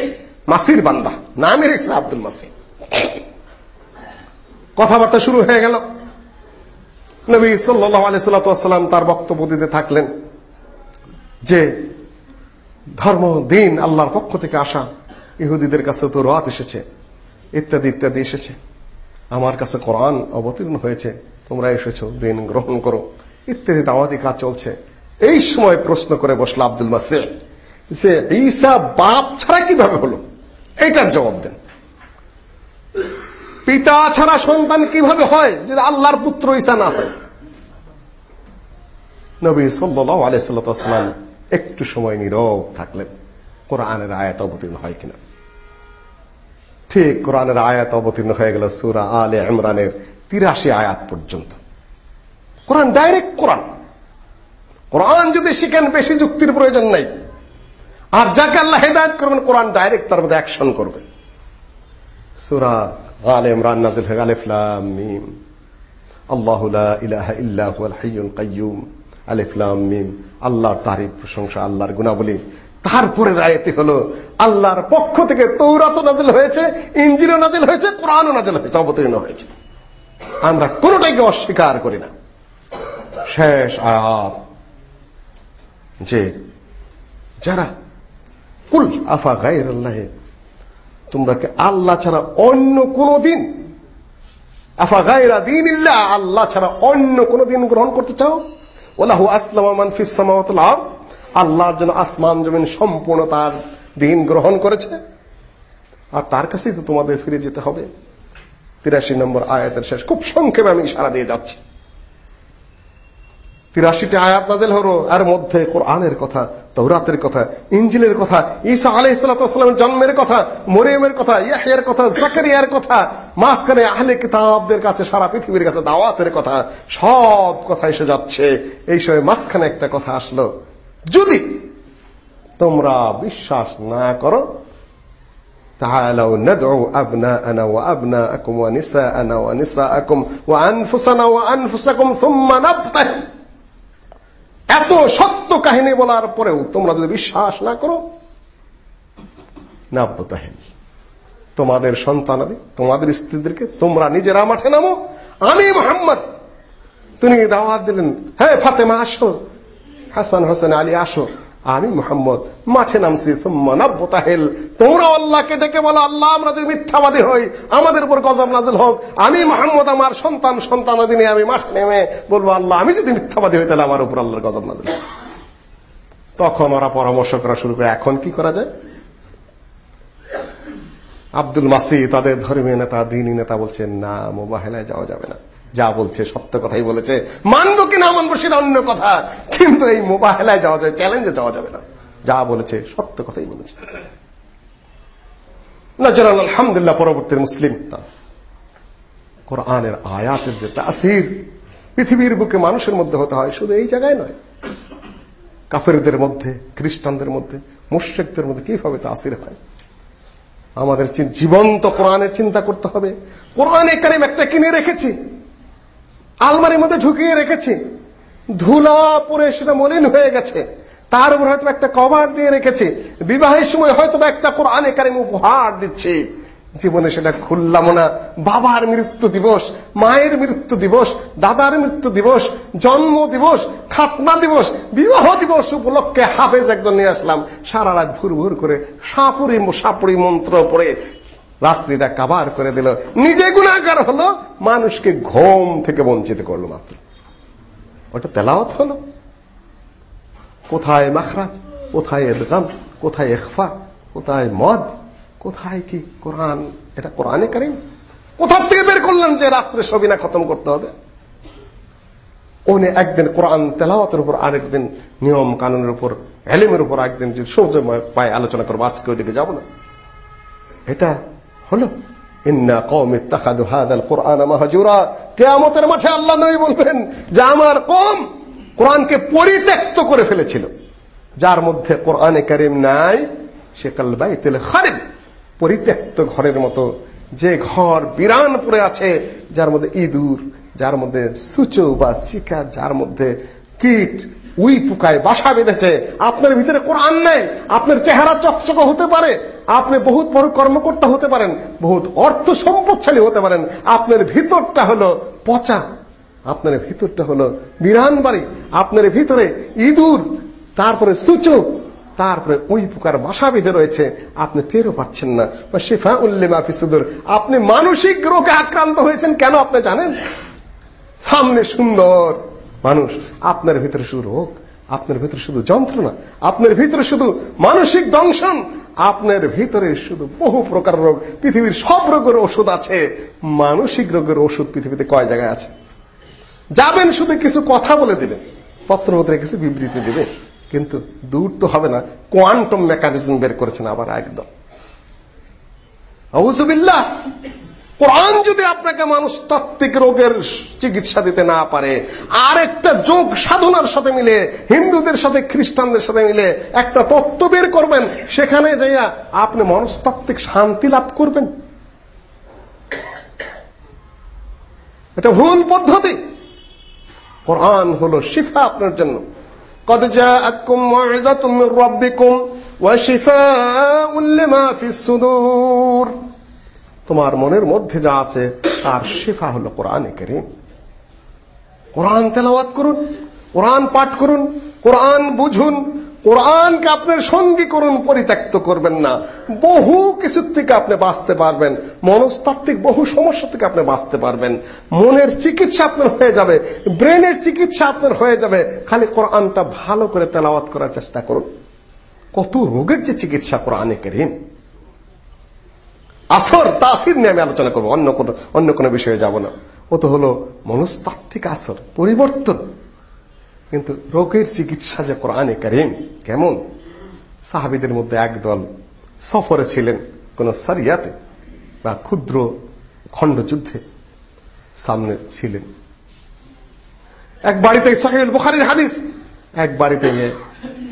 মাসির বান্দা। নামই রেখেছে আব্দুল মাসিহ। কথাবার্তা শুরু হয়ে গেল। নবী সাল্লাহ আলাইসাল্লাম তার বক্তব্য দিতে থাকলেন যে, ধর্ম, দিন আল্লাহর পক্ষ থেকে আসা, ইহুদিদের কাছে তো রাত এসেছে, ইত্যাদি ইত্যাদি এসেছে। আমার কাছে কোরআন অবতীর্ণ হয়েছে, তোমরা এসেছ, দিন গ্রহণ করো, ইত্যাদি দাওয়াতি কাজ চলছে। এই সময় প্রশ্ন করে বসল আব্দুল মাসে যে, ঈসা বাপ ছাড়া কীভাবে হলো? এইটার জবাব দেন। পিতা ছাড়া সন্তান কীভাবে হয় যদি আল্লাহর পুত্র ঈসা না হয়? নবী সাল্লাহ আলাইসাল্লাম একটু সময় নীরব থাকলেন। কোরআনের আয়াত অবতীর্ণ হয় কিনা? ঠিক কোরআনের আয়াত অবতীর্ণ হয়ে গেল সুরা আলে ইমরানের তিরাশি আয়াত পর্যন্ত। কোরআন ডাইরেক্ট কোরআন। কোরআন যদি শিখেন, বেশি যুক্তির প্রয়োজন নাই। আর যাকে আল্লাহ হেদায়ত করবেন, কোরআন ডাইরেক্ট তার মধ্যে অ্যাকশন করবে। সুরা আলে ইমরান নাজিল হয়ে আলিফ লাম মিম। আল্লাহু ইলাহা ইল্লা হুয়াল হাইয়ুল কাইয়্যুম আলিফ লাম মিম। আল্লাহর তারিফ, প্রশংসা, আল্লাহর গুণাবলী। তারপরে রায়তি হলো, আল্লাহর পক্ষ থেকে তৌরাত নাজিল হয়েছে ইঞ্জিনও নাজিল হয়েছে, কোরআনও নাজিল হয়েছে, অবতীর্ণ হয়েছে। আমরা কোনটাকে অস্বীকার করি না। শেষ আয়াত। যে যারা, কুল আফা গায়ের আল্লাহে তোমরা কি আল্লাহ ছাড়া অন্য কোন দিন, আফা গায়রা দিন ইল্লাহ আল্লাহ ছাড়া অন্য কোন দিন গ্রহণ করতে চাও? ওলাহু আসলামা মান ফিস আল্লাহর জন্য আসমান, জমিন সম্পূর্ণ তার দিন গ্রহণ করেছে। আর তার কাছেই তো তোমাদের ফিরে যেতে হবে। তিরাশি নম্বর আয়াতের শেষ। খুব সংক্ষেপে আমি ইশারা দিয়ে যাচ্ছি। তিরাশিটি আয়াত নাজেল হলো এর মধ্যে কোরআনের কথা তৌরাতের কথা ইঞ্জিলের কথা ঈসা আলাই সালাতামের জন্মের কথা মরিয়মের কথা ইয়াহিয়ার কথা জাকারিয়ার কথা মাঝখানে আহলে কিতাবদের কাছে সারা পৃথিবীর কাছে দাওয়াতের কথা সব কথা এসে যাচ্ছে এই সময় মাঝখানে একটা কথা আসলো যদি তোমরা বিশ্বাস না করো تعالوا ندعو أبناءنا وأبناءكم ونساءنا ونساءكم وأنفسنا وأنفسكم ثم نبطل এত সত্য কাহিনী বলার পরেও তোমরা যদি বিশ্বাস না করো, নাব্যতাহেন। তোমাদের সন্তানাদি, তোমাদের স্ত্রীদেরকে তোমরা নিজেরা মাঠে নামো। আমি মোহাম্মদ। তিনি দাওয়াত দিলেন হ্যাঁ ফাতেমা, আসো। হাসান হোসেন আলী, আসো। আমি মোহাম্মদ, মাঠে নামছি নাব্যতাহেল তোমরা আল্লাহকে ডেকে বলো, আল্লাহ আমরা যদি মিথ্যাবাদী হই, আমাদের উপর গজব নাজিল হোক। আমি মোহাম্মদ, আমার সন্তান, সন্তানাদি নিয়ে আমি মাঠে নেমে বলব, আল্লাহ, আমি যদি মিথ্যাবাদী হই, তাহলে আমার উপর আল্লাহর গজব নাজিল তখন ওরা পরামর্শ করা শুরু করে, এখন কি করা যায়? আব্দুল মাসি, তাদের ধর্মীয় নেতা, দিনী নেতা বলছেন, না, মোবাহেলায় যাওয়া যাবে না। যা বলছে, সত্য কথাই বলেছে। মানবো কি না মানবো সেটা অন্য কথা। কিন্তু এই মোবাহেলায় যাওয়া যায় চ্যালেঞ্জে যাওয়া যাবে না। যা বলেছে, সত্য কথাই বলেছে। নজরাল আলহামদুলিল্লাহ, পরবর্তী মুসলিম কোরআনের আয়াতের যে তাসির, পৃথিবীর বুকে মানুষের মধ্যে হতে হয়, শুধু এই জায়গায় নয়। কাফেরদের মধ্যে, খ্রিস্টানদের মধ্যে, মুশ্রিকদের মধ্যে কীভাবে তাসির হয়? আমাদের জীবন্ত কোরআনের চিন্তা করতে হবে। কোরআনে কারিম একটা কিনে রেখেছি। আলমারির মধ্যে ঢুকিয়ে রেখেছি। ধুলা পরে সেটা মলিন হয়ে গেছে। তার উপর হয়তো একটা কভার দিয়ে রেখেছি। বিবাহের সময় হয়তো একটা কোরআনে কারিম উপহার দিচ্ছি। জীবনে সেটা খুললাম না। বাবার মৃত্যু দিবস, মায়ের মৃত্যু দিবস, দাদার মৃত্যু দিবস, জন্ম দিবস, খাতনা দিবস, বিবাহ দিবস উপলক্ষে হাফেজ একজন নিয়ে আসলাম। সারা রাত ভুর ভুর করে সাপুরি সাপুরি মন্ত্র পড়ে রাত্রিটা কাবার করে দিল। নিজে গুণাগার হলো, মানুষকে ঘুম থেকে বঞ্চিত করল মাত্র। ওটা তেলাওয়াত হলো। কোথায় মাখরাজ? কোথায় এদগাম? কোথায় এখফা কোথায় মদ? কোথায় কি কোরআন? এটা কোরআনে কারিম। কোথার থেকে বের করলেন যে রাত্রে সবিনা খতম করতে হবে? উনি একদিন কোরআন তেলাওয়াতের উপর, আরেকদিন নিয়ম কানুনের উপর, এলিমের উপর, একদিন যদি সৌজ পায়ে আলোচনা করব, আজকে ওইদিকে যাব না। এটা হলো, ইন্না কম ইত্তাখাদু হাদাল কোরআন মাহাজুরা। কেয়ামতের মাঠে আল্লাহ নবী বলবেন যে, আমার কম কোরআনকে পরিত্যক্ত করে ফেলেছিল। যার মধ্যে কোরআনে কারিম নাই, সে কালবাইতেল খারিব, পরিত্যক্ত ঘরের মতো। যে ঘর বিরান পড়ে আছে, যার মধ্যে ইঁদুর, যার মধ্যে সুচো বা চিকা, যার মধ্যে কীট উই পুকায়, বাসা বেঁধেছে। আপনার ভিতরে কোরআন নেই, আপনার চেহারা চকচক হতে পারে, আপনি বহুত বড় কর্মকর্তা হতে পারেন, বহুত অর্থ সম্পদশালী হতে পারেন। আপনার ভিতরটা হলো পচা, আপনার ভিতরটা হলো বিরান বাড়ি, আপনার ভিতরে ইঁদুর, তারপরে সূচক তারপরে ওই প্রকার বাসা বেঁধে রয়েছে, আপনি টেরও পাচ্ছেন না। বা শেফা উল্লেমা ফিসুদুর আপনি মানসিক রোগে আক্রান্ত হয়েছেন কেন আপনি জানেন? সামনে সুন্দর। মানুষ আপনার ভিতরে শুধু রোগ, আপনার ভিতরে শুধু যন্ত্রণা, আপনার ভিতরে শুধু মানসিক দংশন, আপনার ভিতরে শুধু বহু প্রকার রোগ। পৃথিবীর সব রোগের ওষুধ আছে। মানসিক রোগের ওষুধ পৃথিবীতে কয় জায়গায় আছে? যাবেন শুধু কিছু কথা বলে দিবেন পত্রপত্রে কিছু বিবৃতি দিবে, কিন্তু দূর তো হবে না, কোয়ান্টাম মেকানিজম বের করেছেন আবার একদম। আউজুবিল্লাহ কোরআন যদি আপনাকে মানুষ তাত্ত্বিক রোগের চিকিৎসা দিতে না পারে আর একটা যোগ সাধনার সাথে মিলে হিন্দুদের সাথে খ্রিস্টানদের সাথে মিলে একটা তত্ত্ব বের করবেন সেখানে যাইয়া আপনি মনস্তাত্ত্বিক শান্তি লাভ করবেন এটা ভুল পদ্ধতি কোরআন হলো শিফা আপনার জন্য قد جاءتكم موعظة من ربكم وشفاء لما في الصدور তোমার মনের মধ্যে যা আছে, তার শিফা হলো কোরআনে করিম। কোরআন তেলাওয়াত করুন, কোরআন পাঠ করুন, কোরআন বুঝুন, কোরআনকে আপনার সঙ্গী করুন, পরিত্যক্ত করবেন না। বহু কিছু থেকে আপনি বাঁচতে পারবেন, মনস্তাত্ত্বিক বহু সমস্যা থেকে আপনি বাঁচতে পারবেন। মনের চিকিৎসা আপনার হয়ে যাবে, ব্রেনের চিকিৎসা আপনার হয়ে যাবে। খালি কোরআনটা ভালো করে তেলাওয়াত করার চেষ্টা করুন। কত রোগের যে চিকিৎসা কোরআনে করিম। আসর, তাসির নিয়ে আমি আলোচনা করব, অন্য কোন, অন্য কোনো বিষয়ে যাব না। ও তো হলো মনস্তাত্ত্বিক আসর, পরিবর্তন। কিন্তু রোগের চিকিৎসা যে কোরআনে করিম, কেমন? সাহাবিদের মধ্যে একদল সফরে ছিলেন কোন সারিয়াতে বা ক্ষুদ্র খণ্ডযুদ্ধে সামনে ছিলেন। এক বাড়িতে সাহেল বুখারির হাদিস, এক বাড়িতে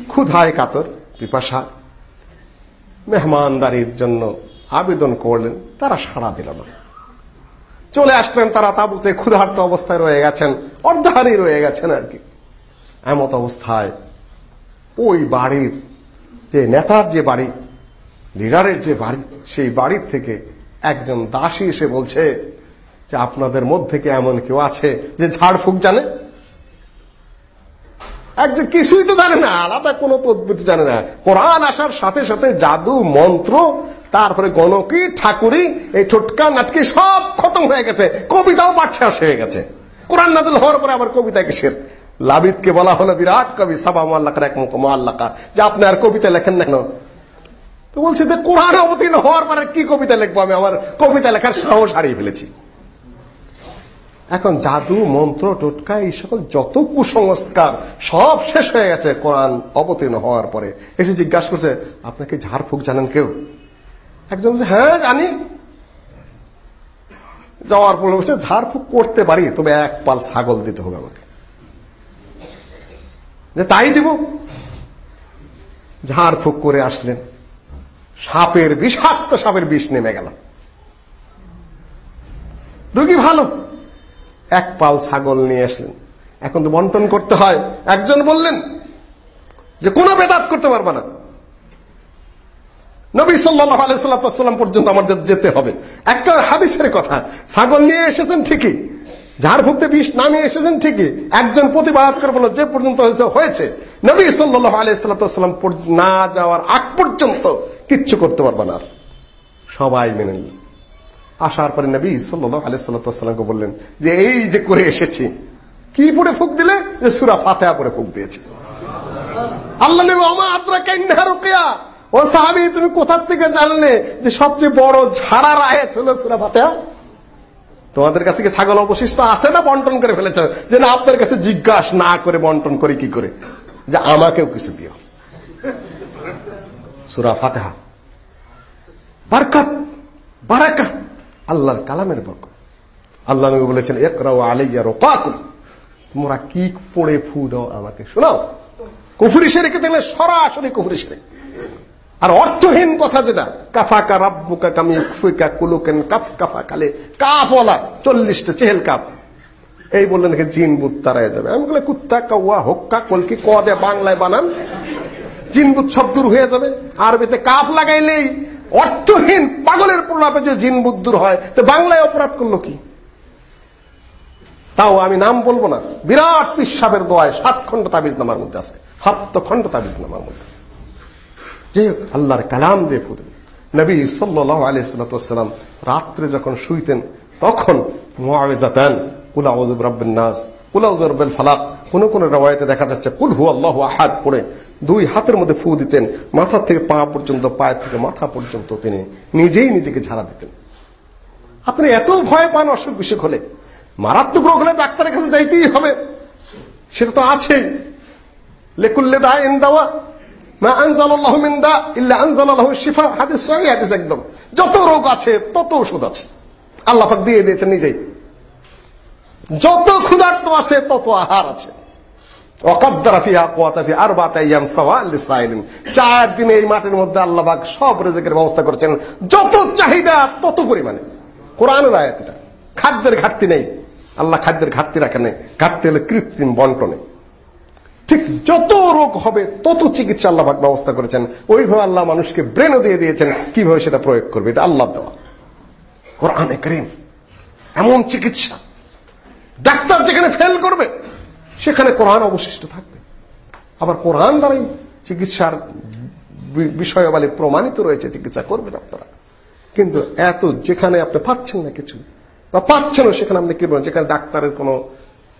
ক্ষুধায় কাতর, পিপাসা, মেহমানদারির জন্য আবেদন করলেন, তারা সাড়া দিল না। চলে আসলেন তারা তাবুতে ক্ষুধার্ত অবস্থায় রয়ে গেছেন অর্ধাহারি রয়ে গেছেন আর কি। এমত অবস্থায় ওই বাড়ির যে নেতার যে বাড়ি, লিডারের যে বাড়ি, সেই বাড়ির থেকে একজন দাসী এসে বলছে যে, আপনাদের মধ্যে কি এমন কেউ আছে যে ঝাড়ফুঁক জানে? একজন কিছুই তো জানে না, আলাদা কোন তদ্ভুত জানে না। কোরআন আসার সাথে সাথে জাদু, মন্ত্র, তারপরে গণকি, ঠাকুরি, এই ছোটকা নাটকি সব খতম হয়ে গেছে। কবিতাও পাঠ শেষ হয়ে গেছে। কোরআন নাজল হওয়ার পরে আবার কবিতা কিসের? লাবিদকে বলা হলো বিরাট কবি, সাবা মোয়াল্লাকার এক মুখ মোয়াল্লাকা যে আপনি আর কবিতা লেখেন না কেন? তো বলছে যে কোরআন অবতীর্ণ হওয়ার পরে কি কবিতা লিখব আমি? আমার কবিতা লেখার সাহস হারিয়ে ফেলেছি। এখন জাদু, মন্ত্র, টোটকা, এই সকল যত কুসংস্কার সব শেষ হয়ে গেছে কোরআন অবতীর্ণ হওয়ার পরে। এসে জিজ্ঞাসা করছে, আপনাকে ঝাড়ফুঁক জানেন কেউ? একজন বলছে হ্যাঁ জানি। যাওয়ার পরে বলছে, ঝাড়ফুঁক করতে পারি, তবে এক পাল ছাগল দিতে হবে আমাকে। যে তাই দিব। ঝাড়ফুঁক করে আসলেন। সাপের বিষাক্ত সাপের বিষ নেমে গেল। রুগী ভালো। এক পাল ছাগল নিয়ে আসলেন। এখন তো বন্টন করতে হয়। একজন বললেন যে, কোন বেদাত করতে পারবে না। নবী সাল্লাহ আলাইসাল্লাম পর্যন্ত আমাদের যেতে হবে। একটা হাদিসের কথা, ছাগল নিয়ে এসেছেন ঠিকই ঝাড়ফুঁকতে বিষ নামিয়ে এসেছেন ঠিকই, একজন প্রতিবাদ করে বলল, যে পর্যন্ত হয়েছে নবী সাল্লাহ আলাইসাল্লাম না যাওয়ার আগ পর্যন্ত কিচ্ছু করতে পারবে না সবাই মেনে নিল। আসার পরে নবী সাল্লাহ আলাইসাল্লামকে বললেন যে, এই যে করে এসেছি, কি পড়ে ফুক দিলে? যে, সুরা ফাতেহা পড়ে ফুক দিয়েছে। আল্লাহ নেবে আমা আত্রা কেন্না রোকেয়া? ও সাহাবি, তুমি কোথার থেকে জানলে যে সবচেয়ে বড় ঝাড়ার আয়াত হলো সুরা ফাতেহা? তোমাদের কাছে কি ছাগল অবশিষ্ট আছে না বন্টন করে ফেলেছ? যে না, আপনার কাছে জিজ্ঞাসা না করে বন্টন করে কি করে? যে আমাকেও কিছু দিও। সুরা ফাতেহা। বারকাত বারাকা আল্লাহর কালামের বরকত। আল্লাহ নবী বলেছেন একরাও আলাইয়া রোকাকুম। তোমরা কি পড়ে ফু দাও আমাকে, শোনাও। কুফুরি শেরেকে দেখলে সরাসরি কুফুরি শেরে আর অর্থহীন কথা যেটা, কাফাকা রাব্বুকা কামি ফুকা কুলুকেন কাফ কাফা কালে। কাফ ওলা চল্লিশটা চেহেল কাপ এই বললেন জিন বুত তারাই যাবে। আমি বলে কুত্তা, কাউয়া, হোক্কা, কলকি ক দে বাংলায় বানান। জিন বুত সব দূর হয়ে যাবে। আরবিতে কাপ লাগাইলেই অর্থহীন পাগলের প্রলাপে যে জিন বুত দূর হয়, তো বাংলায় অপরাধ করল কি? তাও আমি নাম বলব না। বিরাট পিসাবের দোয়ায় সাত খণ্ড তাবিজ নামার মধ্যে আছে। খণ্ড তাবিজ নামার মধ্যে। যে আল্লাহর কালাম দিয়ে ফুদেন নবী সাল্লাহ আলিয়াল্লাম রাত্রে যখন শুইতেন, তখন মুআওয়াজাতান কুল আউযু বিরাব্বিন নাস বিরাব্বিল ফালাক কোন কোন রওয়ায়াতে দেখা যাচ্ছে, কুল হু আল্লাহু আহাদ পড়ে দুই হাতের মধ্যে ফু দিতেন মাথা থেকে পা পর্যন্ত, পায়ের থেকে মাথা পর্যন্ত তিনি নিজেই নিজেকে ঝাড়া দিতেন। আপনি এত ভয় পান অসুখ বিসুখ হলে, মারাত্মক রোগ হলে ডাক্তারের কাছে যাইতেই হবে। সেটা তো আছেই লেকুল্লে দা ইন দাওয়া, মা আনজালাল্লাহ মিন দা ইল্লা আনজালাল্লাহু শিফা। হাদিস একদম। যত রোগ আছে, তত ওষুধ আছে। আল্লাহ পাক দিয়ে দিয়েছেন নিজেই। যত ক্ষুধার্ত আছে, তত আহার আছে। চার দিনে এই মাটির মধ্যে সব রিজিকের ব্যবস্থা করেছেন। যত চাহিদা, তত পরিমাণে। খাদ্যের ঘাটতি নেই। আল্লাহ খাদ্যের ঘাটতি ঘাটতি হলে কৃত্রিম বন্টনে। ঠিক যত রোগ হবে, তত চিকিৎসা আল্লাহবাক ব্যবস্থা করেছেন। ওইভাবে আল্লাহ মানুষকে ব্রেনও দিয়ে দিয়েছেন কীভাবে সেটা প্রয়োগ করবে, এটা আল্লাহ দেওয়া। কোরআনে করিম। এমন চিকিৎসা। ডাক্তার যেখানে ফেল করবে, সেখানে কোরআন অবশিষ্ট থাকবে। আবার কোরআন দ্বারাই চিকিৎসার বিষয়বালী প্রমাণিত রয়েছে, চিকিৎসা করবে ডাক্তাররা। কিন্তু এত যেখানে আপনি পাচ্ছেন না কিছু, বা পাচ্ছেনও সেখানে আপনি কি করবেন? যেখানে ডাক্তারের কোনো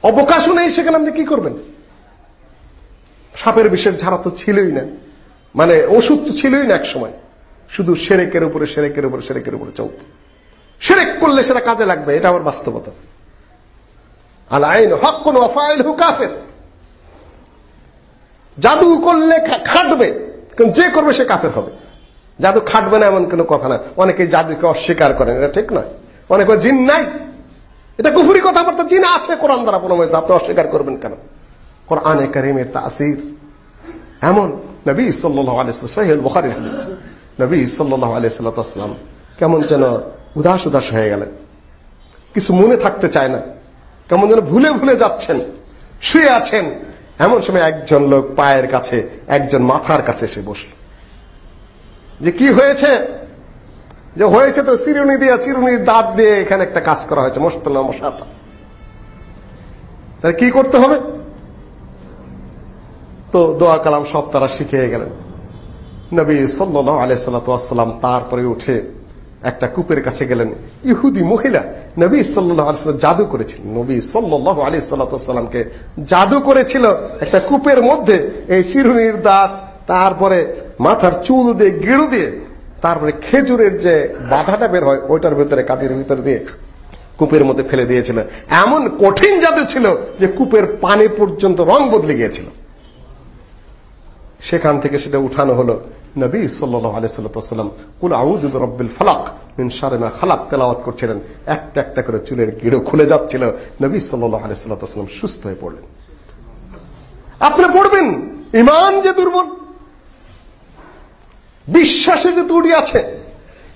অবকাশও নেই, সেখানে আপনি কি করবেন? সাপের বিষের ঝাড়া তো ছিলই না। মানে ওষুধ তো ছিলই না এক সময় শুধু সেরেকের উপরে সেরেকের উপরে সেরেকের উপরে চলত। সেরেক করলে সেটা কাজে লাগবে, এটা আমার বাস্তবতা। হু কাফের। জাদু করলে খাটবে, কিন্তু যে করবে সে কাফের হবে। জাদু খাটবে না এমন কোনো কথা না। অনেকে জাদুকে অস্বীকার করেন, এটা ঠিক নয়। অনেকে জিন নাই। এটা কুফুরি কথাবার্তা, জিন আছে কোরআন দ্বারা প্রমাণিত আপনি অস্বীকার করবেন কেন? কোরআনে তাসির। এমন নবী বুখারির হাদিস। নবী আলিয়াল্লাম কেমন যেন উদাস উদাস হয়ে গেলেন। কিছু মনে থাকতে চায় না। কেমন যেন ভুলে ভুলে যাচ্ছেন, শুয়ে আছেন। এমন সময় একজন লোক পায়ের কাছে, একজন মাথার কাছে এসে বসল। যে কি হয়েছে? যে হয়েছে তো চিরুনি দিয়ে, চিরুনির দাঁত দিয়ে এখানে একটা কাজ করা হয়েছে মোস্তলা মশাতা। তাহলে কি করতে হবে? তো দোয়া কালাম সব তারা শিখে গেলেন। নবী সাল্লাহ আলাইসাল্লাম তারপরে উঠে একটা কূপের কাছে গেলেন। ইহুদি মহিলা নবী আলাইসাল্লাম জাদু করেছিল। নবী সাল্লাহ আলি সাল্লাতামকে জাদু করেছিল একটা কূপের মধ্যে, এই চিরুনির দাঁত, তারপরে মাথার চুল দিয়ে গিড়ু দিয়ে, তারপরে খেজুরের যে বাধাটা বের হয়, ওইটার ভিতরে, কাদের ভিতরে দিয়ে কূপের মধ্যে ফেলে দিয়েছিল। এমন কঠিন জাদু ছিল যে কূপের পানি পর্যন্ত রং বদলে গিয়েছিল। সেখান থেকে সেটা উঠানো হলো নবী সাল্লাহ আলাইসাল্লাম কুল ফালাক মিন খালাক, তেলাওয়াত করছিলেন। একটা একটা করে চুলের গিড়ো খুলে যাচ্ছিল। নবী আলাইসাল্লাম সুস্থ হয়ে পড়লেন। আপনি পড়বেন। ইমান যে দুর্বল, বিশ্বাসের যে ত্রুটি আছে,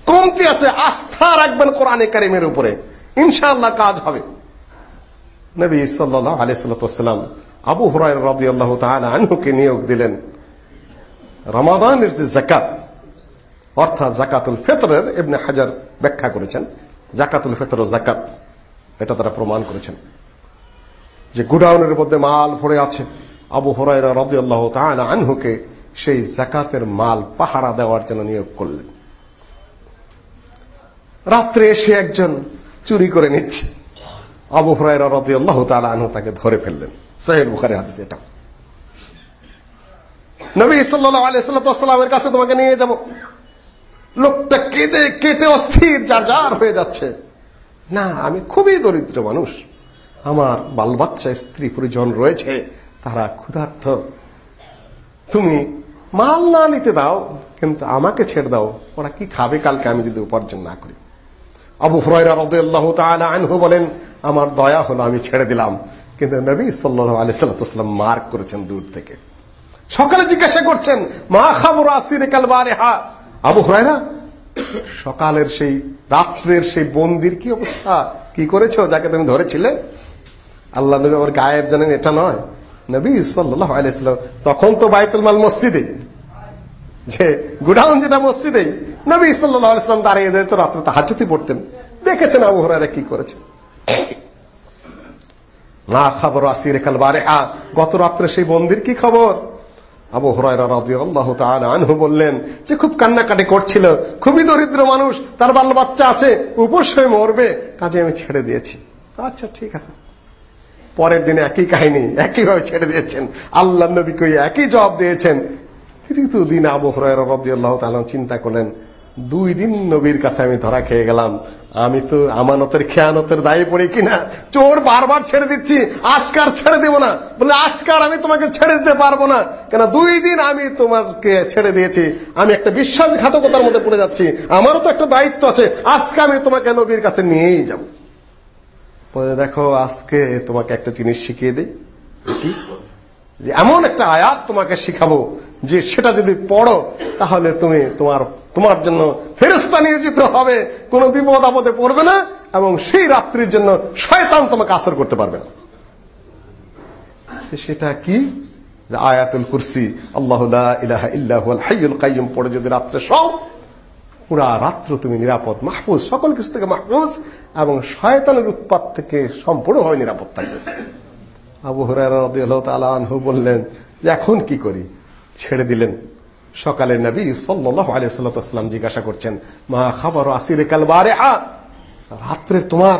কমতি আছে, আস্থা রাখবেন কোরআনে কারিমের উপরে। ইনশাআল্লাহ কাজ হবে। নবী সাল্লাহ আলাইসাল্লাম আবু হরাই রাজি আল্লাহ আনহুকে নিয়োগ দিলেন। রমাদানের যে জাকাত অর্থাৎ জাকাতুল ফেতরের এমনি হাজার ব্যাখ্যা করেছেন। জাকাতুল ফেতর জাকাত, এটা তারা প্রমাণ করেছেন। যে গুডাউনের মধ্যে মাল ভরে আছে। আবু হরাইরা রদি আল্লাহ আনহুকে সেই জাকাতের মাল পাহারা দেওয়ার জন্য নিয়োগ করলেন। রাত্রে এসে একজন চুরি করে নিচ্ছে। আবু হরাইরা রদি আল্লাহ আনহু তাকে ধরে ফেললেন। সহেল বুখারের হাদিস এটা। নবী সাল্লাহ আলাইসাল্লামের কাছে তোমাকে নিয়ে যাব। লোকটা কেঁদে কেটে অস্থির, যার যার হয়ে যাচ্ছে। না, আমি খুবই দরিদ্র মানুষ। আমার বাল বাচ্চা স্ত্রী পরিজন রয়েছে, তারা ক্ষুধার্থ তুমি মাল না নিতে দাও, কিন্তু আমাকে ছেড়ে দাও। ওরা কি খাবে কালকে আমি যদি উপার্জন না করি? আবু হরাইরা রদাল্লাহ আনহু বলেন, আমার দয়া হলো, আমি ছেড়ে দিলাম। কিন্তু নবী সাল্লাহ আলি সাল্লাম মার্ক করেছেন দূর থেকে। সকালে জিজ্ঞাসা করছেন, মা খাবর আসির কালবারে হা আবু হরাইরা সকালের সেই, রাত্রের সেই বন্দির কি অবস্থা? কি করেছ যাকে তুমি ধরেছিলে? আল্লাহ নবী আবার গায়েব জানেন, এটা নয়। নবী আলাইসাল্লাম তখন তো বাইতুল মাল মসজিদে, যে গুডাউন যেটা মসজিদেই, নবী আলাইসাল্লাম দাঁড়িয়ে দেয় তো রাত্রে হাজতি পড়তেন। দেখেছেন আবু হরারা কি করেছে? না খবর আসির কালবারে আ গত রাত্রে সেই বন্দির কি খবর? আবু হরাইরা রাজি আল্লাহ আনহু বললেন যে খুব কান্নাকাটি করছিল, খুবই দরিদ্র মানুষ, তার বাল বাচ্চা আছে, উপোস হয়ে মরবে, কাজে আমি ছেড়ে দিয়েছি। আচ্ছা ঠিক আছে। পরের দিনে একই কাহিনী, একইভাবে ছেড়ে দিয়েছেন। আল্লাহ নবীকে একই জবাব দিয়েছেন। তৃতীয় দিন আবু হরাইরা আল্লাহ তাআলা চিন্তা করলেন দুই দিন নবীর কাছে আমি ধরা খেয়ে গেলাম। আমি তো আমানতের খেয়ানতের দায়ী পড়ি কিনা? চোর বারবার ছেড়ে দিচ্ছি, আজকার ছেড়ে দেব না। বলে, আজকার আমি তোমাকে ছেড়ে দিতে পারব না। কেন, দুই দিন আমি তোমাকে ছেড়ে দিয়েছি। আমি একটা বিশ্বাসঘাতকতার মধ্যে পড়ে যাচ্ছি। আমারও তো একটা দায়িত্ব আছে। আজকে আমি তোমাকে নবীর কাছে নিয়েই যাব। দেখো, আজকে তোমাকে একটা জিনিস শিখিয়ে দিই। এমন একটা আয়াত তোমাকে শিখাবো যে সেটা যদি পড়ো, তাহলে তুমি তোমার তোমার জন্য ফেরস্তা নিয়োজিত হবে, কোনো বিপদ আপদে পড়বে না, এবং সেই রাত্রির জন্য শয়তান তোমাকে আসর করতে পারবে না। সেটা কি? আয়াতুল কুরসি, আল্লাহ ইলাহা ইল্লাহুল পড়ে যদি রাত্রে সব পুরা রাত্র তুমি নিরাপদ, মাহফুজ, সকল কিছু থেকে মাহফুজ, এবং শয়তানের উৎপাত থেকে সম্পূর্ণভাবে নিরাপদ থাকবে। আবু হরারহু বললেন, যে এখন কি করি? ছেড়ে দিলেন। সকালে নবী সাল্লাহ আলিয়াল্লাম জিজ্ঞাসা করছেন, মা খাবার আসিরে কাল বারে আ রাত্রে তোমার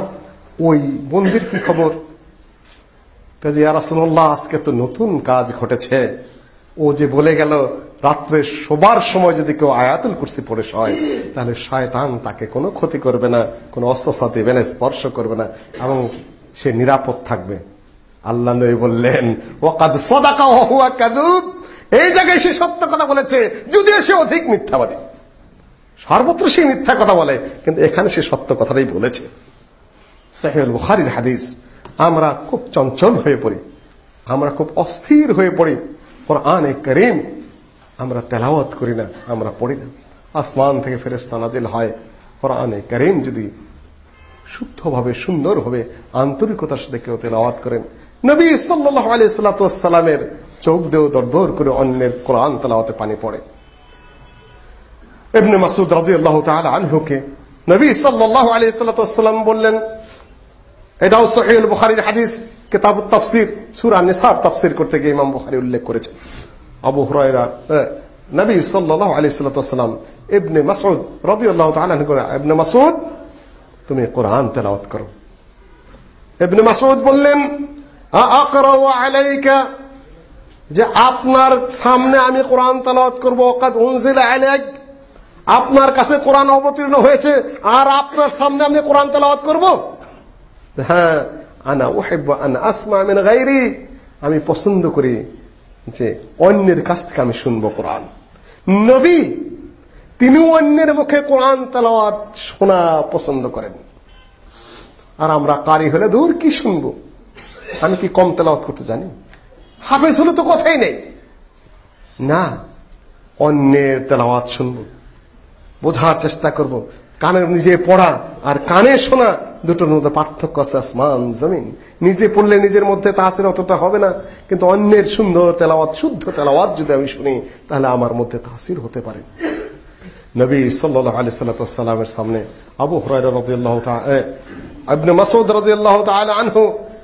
ওই বন্দির কি খবর? কাজে রাসুল্লাহ আজকে তো নতুন কাজ ঘটেছে। ও যে বলে গেল, রাত্রে শোবার সময় যদি কেউ আয়াতুল কুরসি পড়ে শয়, তাহলে শয়তান তাকে কোনো ক্ষতি করবে না, কোনো অস্ত্রসা দেবে না স্পর্শ করবে না, এবং সে নিরাপদ থাকবে। আল্লাহ নবী বললেন, ওয়াকাদ সদাকা হুয়া কাযুব। এই জায়গায় সে সত্য কথা বলেছে, যদিও সে অধিক মিথ্যাবাদী। সর্বত্র সে মিথ্যা কথা বলে, কিন্তু এখানে সে সত্য কথাটাই বলেছে। সাহেল বুখারীর হাদিস, আমরা খুব চঞ্চল হয়ে পড়ি, আমরা খুব অস্থির হয়ে পড়ি। কোরআন করিম, আমরা তেলাওয়াত করি না, আমরা পড়ি না। আসমান থেকে ফেরেস্তা নাজিল হয়। কোরআনে করিম যদি শুদ্ধভাবে, সুন্দরভাবে, আন্তরিকতার সাথে কেউ তেলাওয়াত করেন নবী সাল্লাহ আলাইসালামের চোখ দেও দরদর করে অন্যের কোরআন তেলাওয়াতে পানি পড়ে। এমনি মাসুদ রাজি আল্লাহ আনহুকে নবী সাল্লাহ আলাইসাল্লাম বললেন, এটাও সহিউল বুখারীর হাদিস কিতাব তাফসির, সূরা নিসার তাফসির করতে গিয়ে ইমাম বুখারী উল্লেখ করেছেন। আবু হুরায়রা নবী সাল্লাল্লাহু আলাইহি সাল্লাম ইবনে মাসউদ রাদিয়াল্লাহু ইবনে মাসউদ, তুমি কোরআন তেলাওয়াত করো। ইবনে মাসউদ বললেন যে আপনার সামনে আমি কোরআন তেলাওয়াত করব, ওয়াকাদ উনজিলা আলাইক, আপনার কাছে কোরআন অবতীর্ণ হয়েছে, আর আপনার সামনে আমি কোরআন তেলাওয়াত করব? হ্যাঁ আনা উহিব্ব আন আসমা গায়রি, আমি পছন্দ করি যে অন্যের কাছ থেকে আমি শুনব কোরআন। নবী তিনি অন্যের মুখে কোরআন তালাওয়াত শোনা পছন্দ করেন। আর আমরা কারি হলে দূর কি শুনব? আমি কি কম তেলাওয়াত করতে জানি? হাফেজ হলে তো কথাই নেই। না, অন্যের তেলাওয়াত শুনব। বোঝার চেষ্টা করব। কানে নিজে পড়া আর কানে শোনা দুটোর মধ্যে পার্থক্য আছে আসমান, জমিন। নিজে পড়লে নিজের মধ্যে তাহসিন অতটা হবে না। কিন্তু অন্যের সুন্দর তেলাওয়াত, শুদ্ধ তেলাওয়াত যদি আমি শুনি, তাহলে আমার মধ্যে তাহসির হতে পারে। নবী সাল্লাল্লাহু আলাইহি সাল্লামের সামনে আবু তাআলা ইবনে মাসউদ রাদিয়াল্লাহু তাআলা আনহু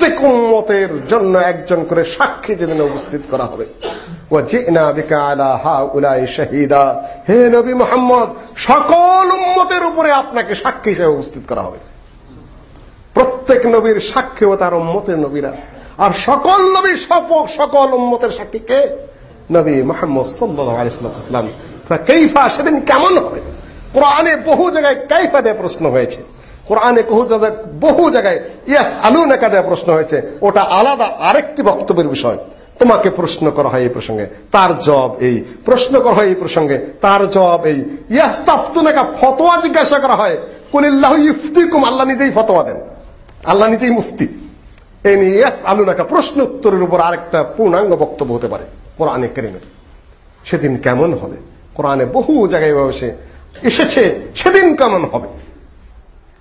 প্রত্যেক উম্মতের জন্য একজন করে সাক্ষী যেদিন উপস্থিত করা হবে। হে নবী মোহাম্মদ, সকল উম্মতের উপরে আপনাকে সাক্ষী হিসেবে উপস্থিত করা হবে। প্রত্যেক নবীর সাক্ষী ও তার উম্মতের নবীরা। আর সকল নবীর সপক সকল উম্মতের সাক্ষী কে? নবী মোহাম্মদ সাল্লাম কেইফা সেদিন কেমন হবে? কোরআনে বহু জায়গায় কাইফা দেয় প্রশ্ন হয়েছে। কোরআনে বহু জায়গায় বহু জায়গায়, ইয়াস আলু নাকা দেওয়া প্রশ্ন হয়েছে। ওটা আলাদা আরেকটি বক্তব্যের বিষয়। তোমাকে প্রশ্ন করা হয় এই প্রসঙ্গে। তার জব এই। প্রশ্ন করা হয় এই প্রসঙ্গে। তার জব এই। ইয়াস ইয়াস্তাফতুনাকা ফতোয়া জিজ্ঞাসা করা হয়। কুলিল্লাহু ইফতিকুম, আল্লাহ নিজেই ফতোয়া দেন। আল্লাহ নিজেই মুফতি। এই নিয়ে ইয়াস আলুনাকা, প্রশ্ন উত্তরের উপর আরেকটা পূর্ণাঙ্গ বক্তব্য হতে পারে কোরআনে করিমের। সেদিন কেমন হবে? কোরআনে বহু জায়গায় এসে এসেছে, সেদিন কেমন হবে?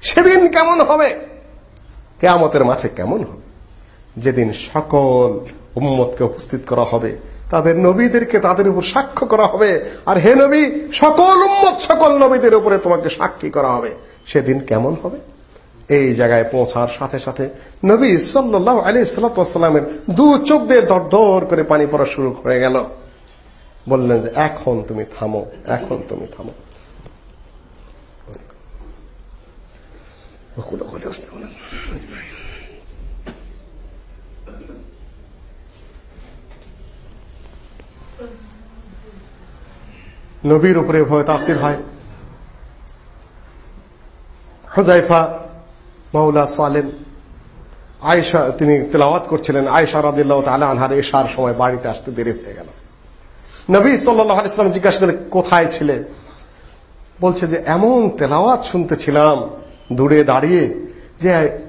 সেদিন কেমন হবে? কেয়ামতের মাঠে কেমন হবে? যেদিন সকল উম্মতকে উপস্থিত করা হবে, তাদের নবীদেরকে তাদের উপর সাক্ষ্য করা হবে, আর হে নবী, সকল উম্মত, সকল নবীদের উপরে তোমাকে সাক্ষী করা হবে। সেদিন কেমন হবে? এই জায়গায় পৌঁছার সাথে সাথে নবী সাল্লাহ আলী সাল্লামের দু চোখ দিয়ে দর দর করে পানি পড়া শুরু হয়ে গেল। বললেন যে, এখন তুমি থামো, এখন তুমি থামো। নবীর উপরে ভয় তাসির হয় হজাইফা মাওলা সালেম আয়েশা তিনি তেলাওয়াত করছিলেন আয়েশা রাদিল্লাহ তাআলা আনহার এশার সময় বাড়িতে আসতে দেরি হয়ে গেল নবী সাল্লাল্লাহু ইসলাম জিজ্ঞাসা করে কোথায় ছিলেন বলছে যে এমন তেলাওয়াত শুনতেছিলাম দূরে দাঁড়িয়ে যে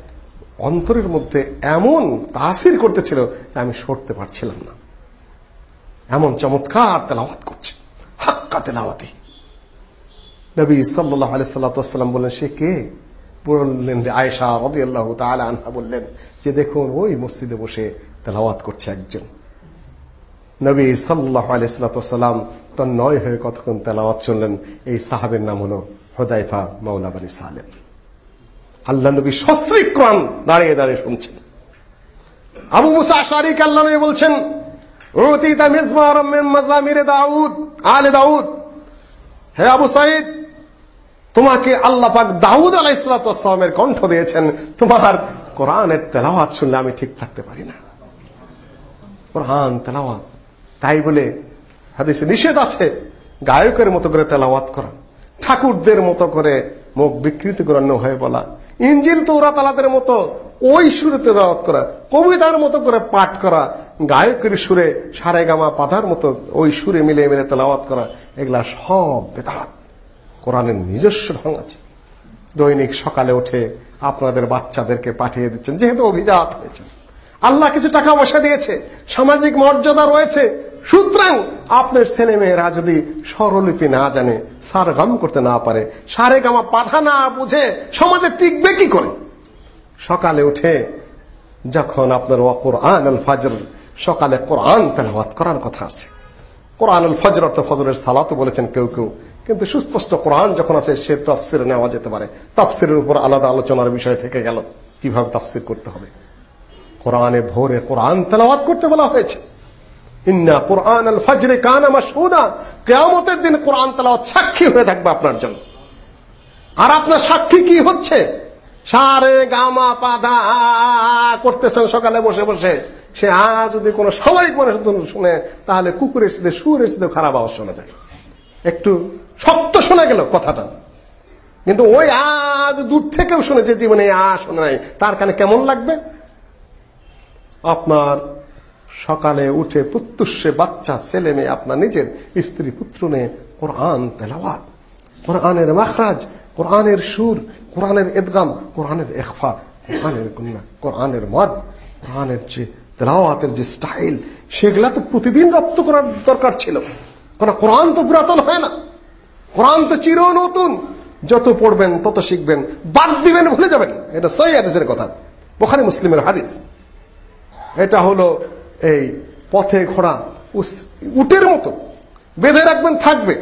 অন্তরের মধ্যে এমন তাসির করতেছিল যে আমি সরতে পারছিলাম না। এমন চমৎকার তেলাওয়াত করছে। হাক্কা তেলাওয়াতি। নবী সাল্লাহ আলাইসাল্লাম বললেন, সে কে? বললেন আয়েশা রদি আল্লাহ তালা আনহা। বললেন যে, দেখুন, ওই মসজিদে বসে তেলাওয়াত করছে একজন। নবী সাল্লাহ আলাইসাল্লাম তার নয় হয়ে কতক্ষণ তেলাওয়াত শুনলেন? এই সাহাবের নাম হল হদাইফা মৌলাবানী সালেম। আল্লাহ নবী সস্ত্রিক কোরআন দাঁড়িয়ে দাঁড়িয়ে শুনছেন। আবু মুসা শারিক আল্লাহ নবী বলছেন হে আবু সাইদ তোমাকে আল্লাহ পাক দাউদ আলাইহিসসালামের কণ্ঠ দিয়েছেন। তোমার কোরআনের তেলাওয়াত শুনলে আমি ঠিক থাকতে পারি না। কোরআন তেলাওয়াত। তাই বলে হাদিসে নিষেধ আছে, গায়কের মতো করে তেলাওয়াত করা, ঠাকুরদের মতো করে মুখ বিকৃতি করানো হয়ে বলা। ইঞ্জিল তৌরাত আলাদের মতো, ওই সুরে তেলাওয়াত করা, কবিতার মতো করে পাঠ করা, গায়কের সুরে সারে গামা পাধার মতো ওই সুরে মিলে মিলে তেলাওয়াত করা, এগুলা সব বেদাত। কোরআনের নিজস্ব ঢং আছে। দৈনিক সকালে উঠে আপনাদের বাচ্চাদেরকে পাঠিয়ে দিচ্ছেন, যেহেতু অভিজাত হয়েছে। আল্লাহ কিছু টাকা পয়সা দিয়েছে, সামাজিক মর্যাদা রয়েছে সুতরাং আপনার ছেলে মেয়েরা যদি স্বরলিপি না জানে সার গাম করতে না পারে সারে গামা পাঠা না বুঝে সমাজে টিকবে কি করে? সকালে উঠে যখন আপনার কোরআন আল ফাজর, সকালে কোরআন তেলাওয়াত করার কথা আছে। কোরআন আল ফজর অর্থ ফজরের সালাতও বলেছেন কেউ কেউ, কিন্তু সুস্পষ্ট কোরআন যখন আছে, সে তফসির নেওয়া যেতে পারে। তফসিরের উপর আলাদা আলোচনার বিষয় থেকে গেল। কীভাবে তফসির করতে হবে? কোরআনে ভোরে কোরআন তেলাওয়াত করতে বলা হয়েছে। ইন্না কোরআন আল ফজরে কান আমার সৌদা কেয়ামতের দিন কোরআন তেলাওয়াত সাক্ষী হয়ে থাকবে আপনার জন্য। আর আপনার সাক্ষী কি হচ্ছে? সারে গামা পাধা করতেছেন সকালে বসে বসে। সে আ যদি কোনো স্বাভাবিক মানুষ শুনে, তাহলে কুকুরের সাথে সুরের সাথে খারাপ আওয়াজ শোনা যায়। একটু শক্ত শোনা গেল কথাটা। কিন্তু ওই আজ দূর থেকেও শুনেছে জীবনে আ শোনা নাই, তার কানে কেমন লাগবে? আপনার সকালে উঠে প্রত্যুষে বাচ্চা, ছেলে মেয়ে, আপনার নিজের স্ত্রী, পুত্র নিয়ে কোরআন তেলাওয়াত, কোরআনের মাখরাজ, কোরআনের সুর, কোরআনের এদগাম কোরআনের এখফা কোরআনের গুন্না, কোরআনের মদ, কোরআনের যে তেলাওয়াতের যে স্টাইল, সেগুলা তো প্রতিদিন রপ্ত করার দরকার ছিল। কারণ কোরআন তো পুরাতন হয় না। কোরআন তো চির নতুন। যত পড়বেন, তত শিখবেন, বাদ দিবেন, ভুলে যাবেন। এটা সই হাদিসের কথা। বোখারি মুসলিমের হাদিস। এটা হলো এই পথে ঘোড়া উটের মতো বেঁধে রাখবেন, থাকবে।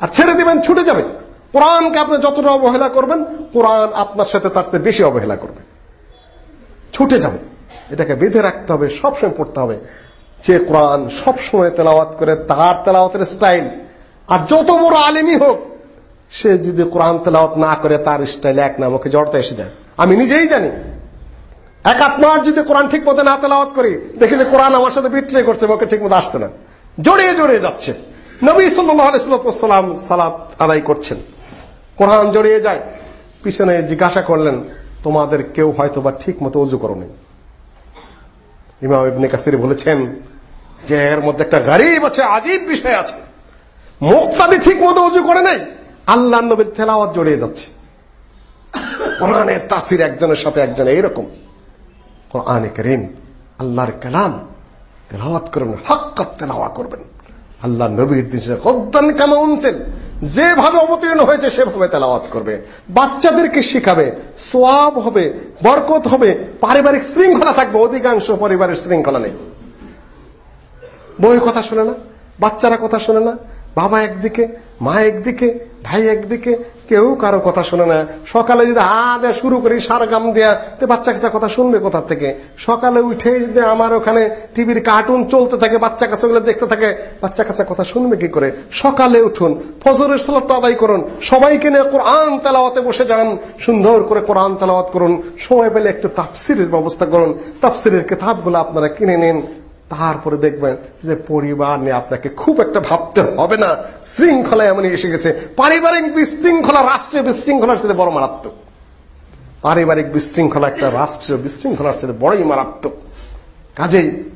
আর ছেড়ে দিবেন, ছুটে যাবে। কোরআনকে আপনি যতটা অবহেলা করবেন, কোরআন আপনার সাথে তার চেয়ে বেশি অবহেলা করবে। ছুটে যাবে। এটাকে বেঁধে রাখতে হবে, সবসময় পড়তে হবে। যে কোরআন সবসময় তেলাওয়াত করে, তার তেলাওয়াতের স্টাইল। আর যত বড় আলিমই হোক, সে যদি কোরআন তেলাওয়াত না করে, তার স্টাইল এক নাম ওকে জড়তে এসে যায়। আমি নিজেই জানি এক আত্মার যদি কোরআন ঠিক মতো না তেলাওয়াত করি, দেখি যে কোরআন আমার সাথে বিট্রে করছে ওকে ঠিক মতো আসতে না। জড়িয়ে জড়িয়ে যাচ্ছে। নবী সাল্লাম সালাত আদায় করছেন। কোরআন জড়িয়ে যায়। পিছনে জিজ্ঞাসা করলেন, তোমাদের কেউ হয়তো বা ঠিক মতো উজু করো ইমাম ইবনে কাসির বলেছেন যে এর মধ্যে একটা গরিব আছে, আজীব বিষয় আছে। মুক্তাদি ঠিক মতো অজু করে নাই। আল্লাহ নবীর তেলাওয়াত জড়িয়ে যাচ্ছে। কোরআনের তাসির একজনের সাথে একজন এইরকম। কোরআনে করিম আল্লাহর কালাম তেলাওয়াত করবেন হাক্কাত তেলাওয়া করবেন। আল্লাহ নবীর দিন কদ্দান কামা উনসেন যেভাবে অবতীর্ণ হয়েছে সেভাবে তেলাওয়াত করবে। বাচ্চাদেরকে শিখাবে, সোয়াব হবে, বরকত হবে, পারিবারিক শৃঙ্খলা থাকবে, অধিকাংশ পরিবারের শৃঙ্খলা নেই। বই কথা শোনে না, বাচ্চারা কথা শোনে না, বাবা একদিকে, মা একদিকে ভাই, একদিকে কেউ কারও কথা শোনে না। সকালে যদি হা দেয়া শুরু করি, সার গাম দেয়া, তো বাচ্চা কাচ্চা কথা শুনবে কোথা থেকে? সকালে উঠে যদি আমার ওখানে টিভির কার্টুন চলতে থাকে, বাচ্চা কাচ্চাগুলো দেখতে থাকে, বাচ্চা কাচ্চা কথা শুনবে কি করে? সকালে উঠুন, ফজরের সালাত আদায় করুন, সবাইকে নিয়ে কোরআন তেলাওয়াতে বসে যান, সুন্দর করে কোরআন তেলাওয়াত করুন, সময় পেলে একটু তাফসিরের ব্যবস্থা করুন। তাফসিরের কিতাবগুলো আপনারা কিনে নিন। তারপরে দেখবেন যে পরিবার নিয়ে আপনাকে খুব একটা ভাবতে হবে না। শৃঙ্খলা এমনই এসে গেছে। পারিবারিক বিশৃঙ্খলা, রাষ্ট্রীয় বিশৃঙ্খলার সাথে বড় মারাত্মক। পারিবারিক বিশৃঙ্খলা একটা রাষ্ট্রীয় বিশৃঙ্খলার সাথে বড়ই মারাত্মক। কাজেই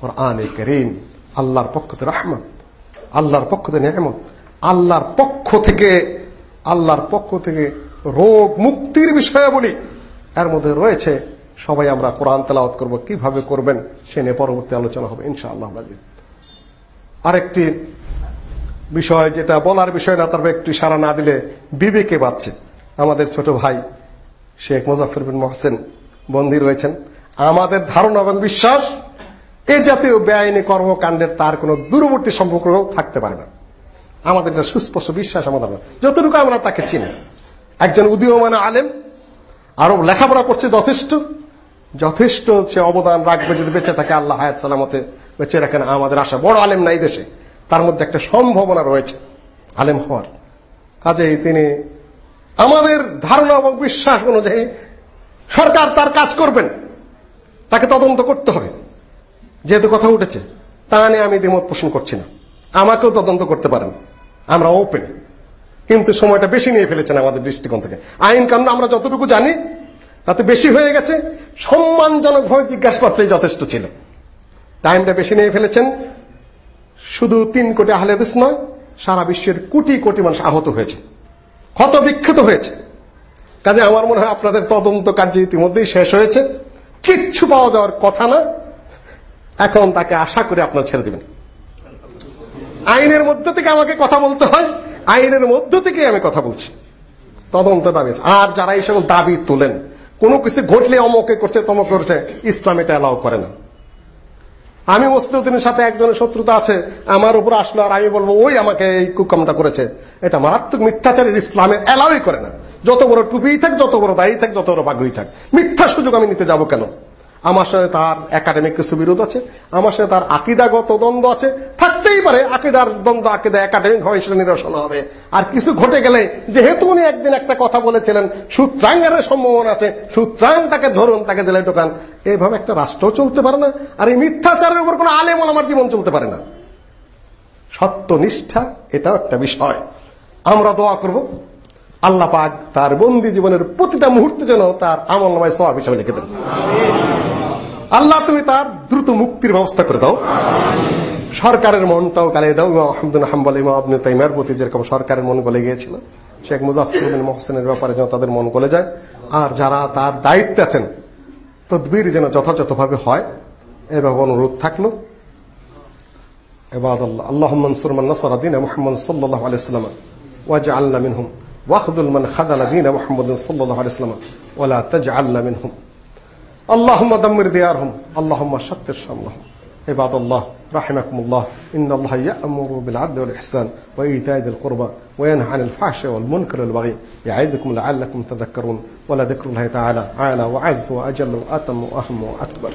কোরআনে করিম আল্লাহর পক্ষ থেকে রহমত, আল্লাহর পক্ষ থেকে নেহমত আল্লাহর পক্ষ থেকে, আল্লাহর পক্ষ থেকে রোগ মুক্তির বিষয়ে বলি এর মধ্যে রয়েছে সবাই আমরা কোরআন তেলাওয়াত করব, কীভাবে করবেন সে নিয়ে পরবর্তী আলোচনা হবে, ইনশাআল্লাহ আরেকটি বিষয় যেটা বলার বিষয় না তারপর একটু সারা না দিলে বিবেকে বাচ্ছে। আমাদের ছোট ভাই শেখ মুজাফর বিন মহসেন বন্দী রয়েছেন। আমাদের ধারণা এবং বিশ্বাস, এ জাতীয় বেআইনি কর্মকাণ্ডের তার কোন দূরবর্তী সম্পর্ক থাকতে পারে না। আমাদের একটা সুস্পষ্ট বিশ্বাস, আমাদের যতটুকু আমরা তাকে চিনি, একজন উদীয়মান আলেম আরও লেখাপড়া করছে যথেষ্ট যথেষ্ট সে অবদান রাখবে যদি বেঁচে থাকে আল্লাহ হায়াত সালামতে বেঁচে রাখেন আমাদের আশা। বড় আলেম নাই দেশে। তার মধ্যে একটা সম্ভাবনা রয়েছে। আলেম হওয়ার। কাজেই তিনি আমাদের ধারণা এবং বিশ্বাস অনুযায়ী সরকার তার কাজ করবেন। তাকে তদন্ত করতে হবে। যেহেতু কথা উঠেছে, তা নিয়ে আমি দ্বিমত পোষণ করছি না। আমাকেও তদন্ত করতে পারেন। আমরা ওপেন কিন্তু সময়টা বেশি নিয়ে ফেলেছেন আমাদের দৃষ্টিকোণ থেকে। আইন কানুন আমরা যতটুকু জানি তাতে বেশি হয়ে গেছে, সম্মানজনকভাবে জিজ্ঞাসাপত্রে যথেষ্ট ছিল। টাইমটা বেশি নিয়ে ফেলেছেন। শুধু তিন কোটি আহলেদিস নয়, সারা বিশ্বের কোটি কোটি মানুষ আহত হয়েছে ক্ষত বিক্ষত হয়েছে। কাজে আমার মনে হয় আপনাদের তদন্ত কার্য ইতিমধ্যেই শেষ হয়েছে। কিচ্ছু পাওয়া যাওয়ার কথা না। এখন তাকে আশা করে আপনারা ছেড়ে দেবেন। আইনের মধ্যে থেকে আমাকে কথা বলতে হয়, আইনের মধ্য থেকে আমি কথা বলছি। তদন্ত দাবি আর যারা এই সকল দাবি তোলেন কোনো কিছু ঘটলে অমকে করছে, তমক করছে, ইসলাম এটা অ্যালাউ করে না। আমি মুসলিউদ্দিনের সাথে একজনের শত্রুতা আছে, আমার উপর আসলো আর আমি বলব, ওই আমাকে এই কুকামটা করেছে। এটা মারাত্মক মিথ্যাচারের ইসলামের অ্যালাউই করে না। যত বড় টুপি থাক, যত বড় দায়ী থাক, যত বড় পাগড়ি থাক, মিথ্যা সুযোগ আমি নিতে যাব কেন? আমার সাথে তার একাডেমিক কিছু বিরোধ আছে, আমার সাথে তার আকিদাগত দ্বন্দ্ব আছে, থাকতেই পারে আকিদার দ্বন্দ্ব আকিদা একাডেমিক ভাবে সেটা নিরসন হবে। আর কিছু ঘটে গেলে, যেহেতু উনি একদিন একটা কথা বলেছিলেন সূত্রাঙ্গারের সম্ভাবনা আছে সূত্রাং তাকে ধরুন, তাকে জেলে ঢোকান। এইভাবে একটা রাষ্ট্র চলতে পারে না, আর এই মিথ্যাচারের উপর কোন আলেমল আমার জীবন চলতে পারে না। সত্যনিষ্ঠা, এটাও একটা বিষয়। আমরা দোয়া করব। আল্লাহ পাক তার বন্দি জীবনের প্রতিটা মুহূর্তে যেন তার আমল নামায় সব হিসাবে লিখে দেন। আল্লাহ তুমি তার দ্রুত মুক্তির ব্যবস্থা করে দাও। সরকারের মনটাও গালিয়ে দাও। ইমাম আহমদুল হাম্বল, ইমাম আবনু তাইমার প্রতি যেরকম সরকারের মন গলে গিয়েছিল, শেখ মুজাফর মহসেনের ব্যাপারে যেন তাদের মন গলে যায়। আর যারা তার দায়িত্বে আছেন, তদবির যেন যথাযথভাবে হয়, এভাবে অনুরোধ থাকল। এবার আল্লাহ মনসুর মান নাসর দিন মোহাম্মদ সাল্লাহ আলাইসালাম ওয়াজআলনা মিনহুম। واخذل من خذل دين محمد صلى الله عليه وسلم ولا تجعلنا منهم. اللهم دمر ديارهم. اللهم شتر شملهم. عباد الله رحمكم الله. إن الله يأمر بالعدل والإحسان وإيتاء ذي القربى وينهى عن الفحش والمنكر والبغي. يعظكم لعلكم تذكرون. ولذكر الله تعالى. أعلى وعز وأجل وأتم وأهم وأكبر.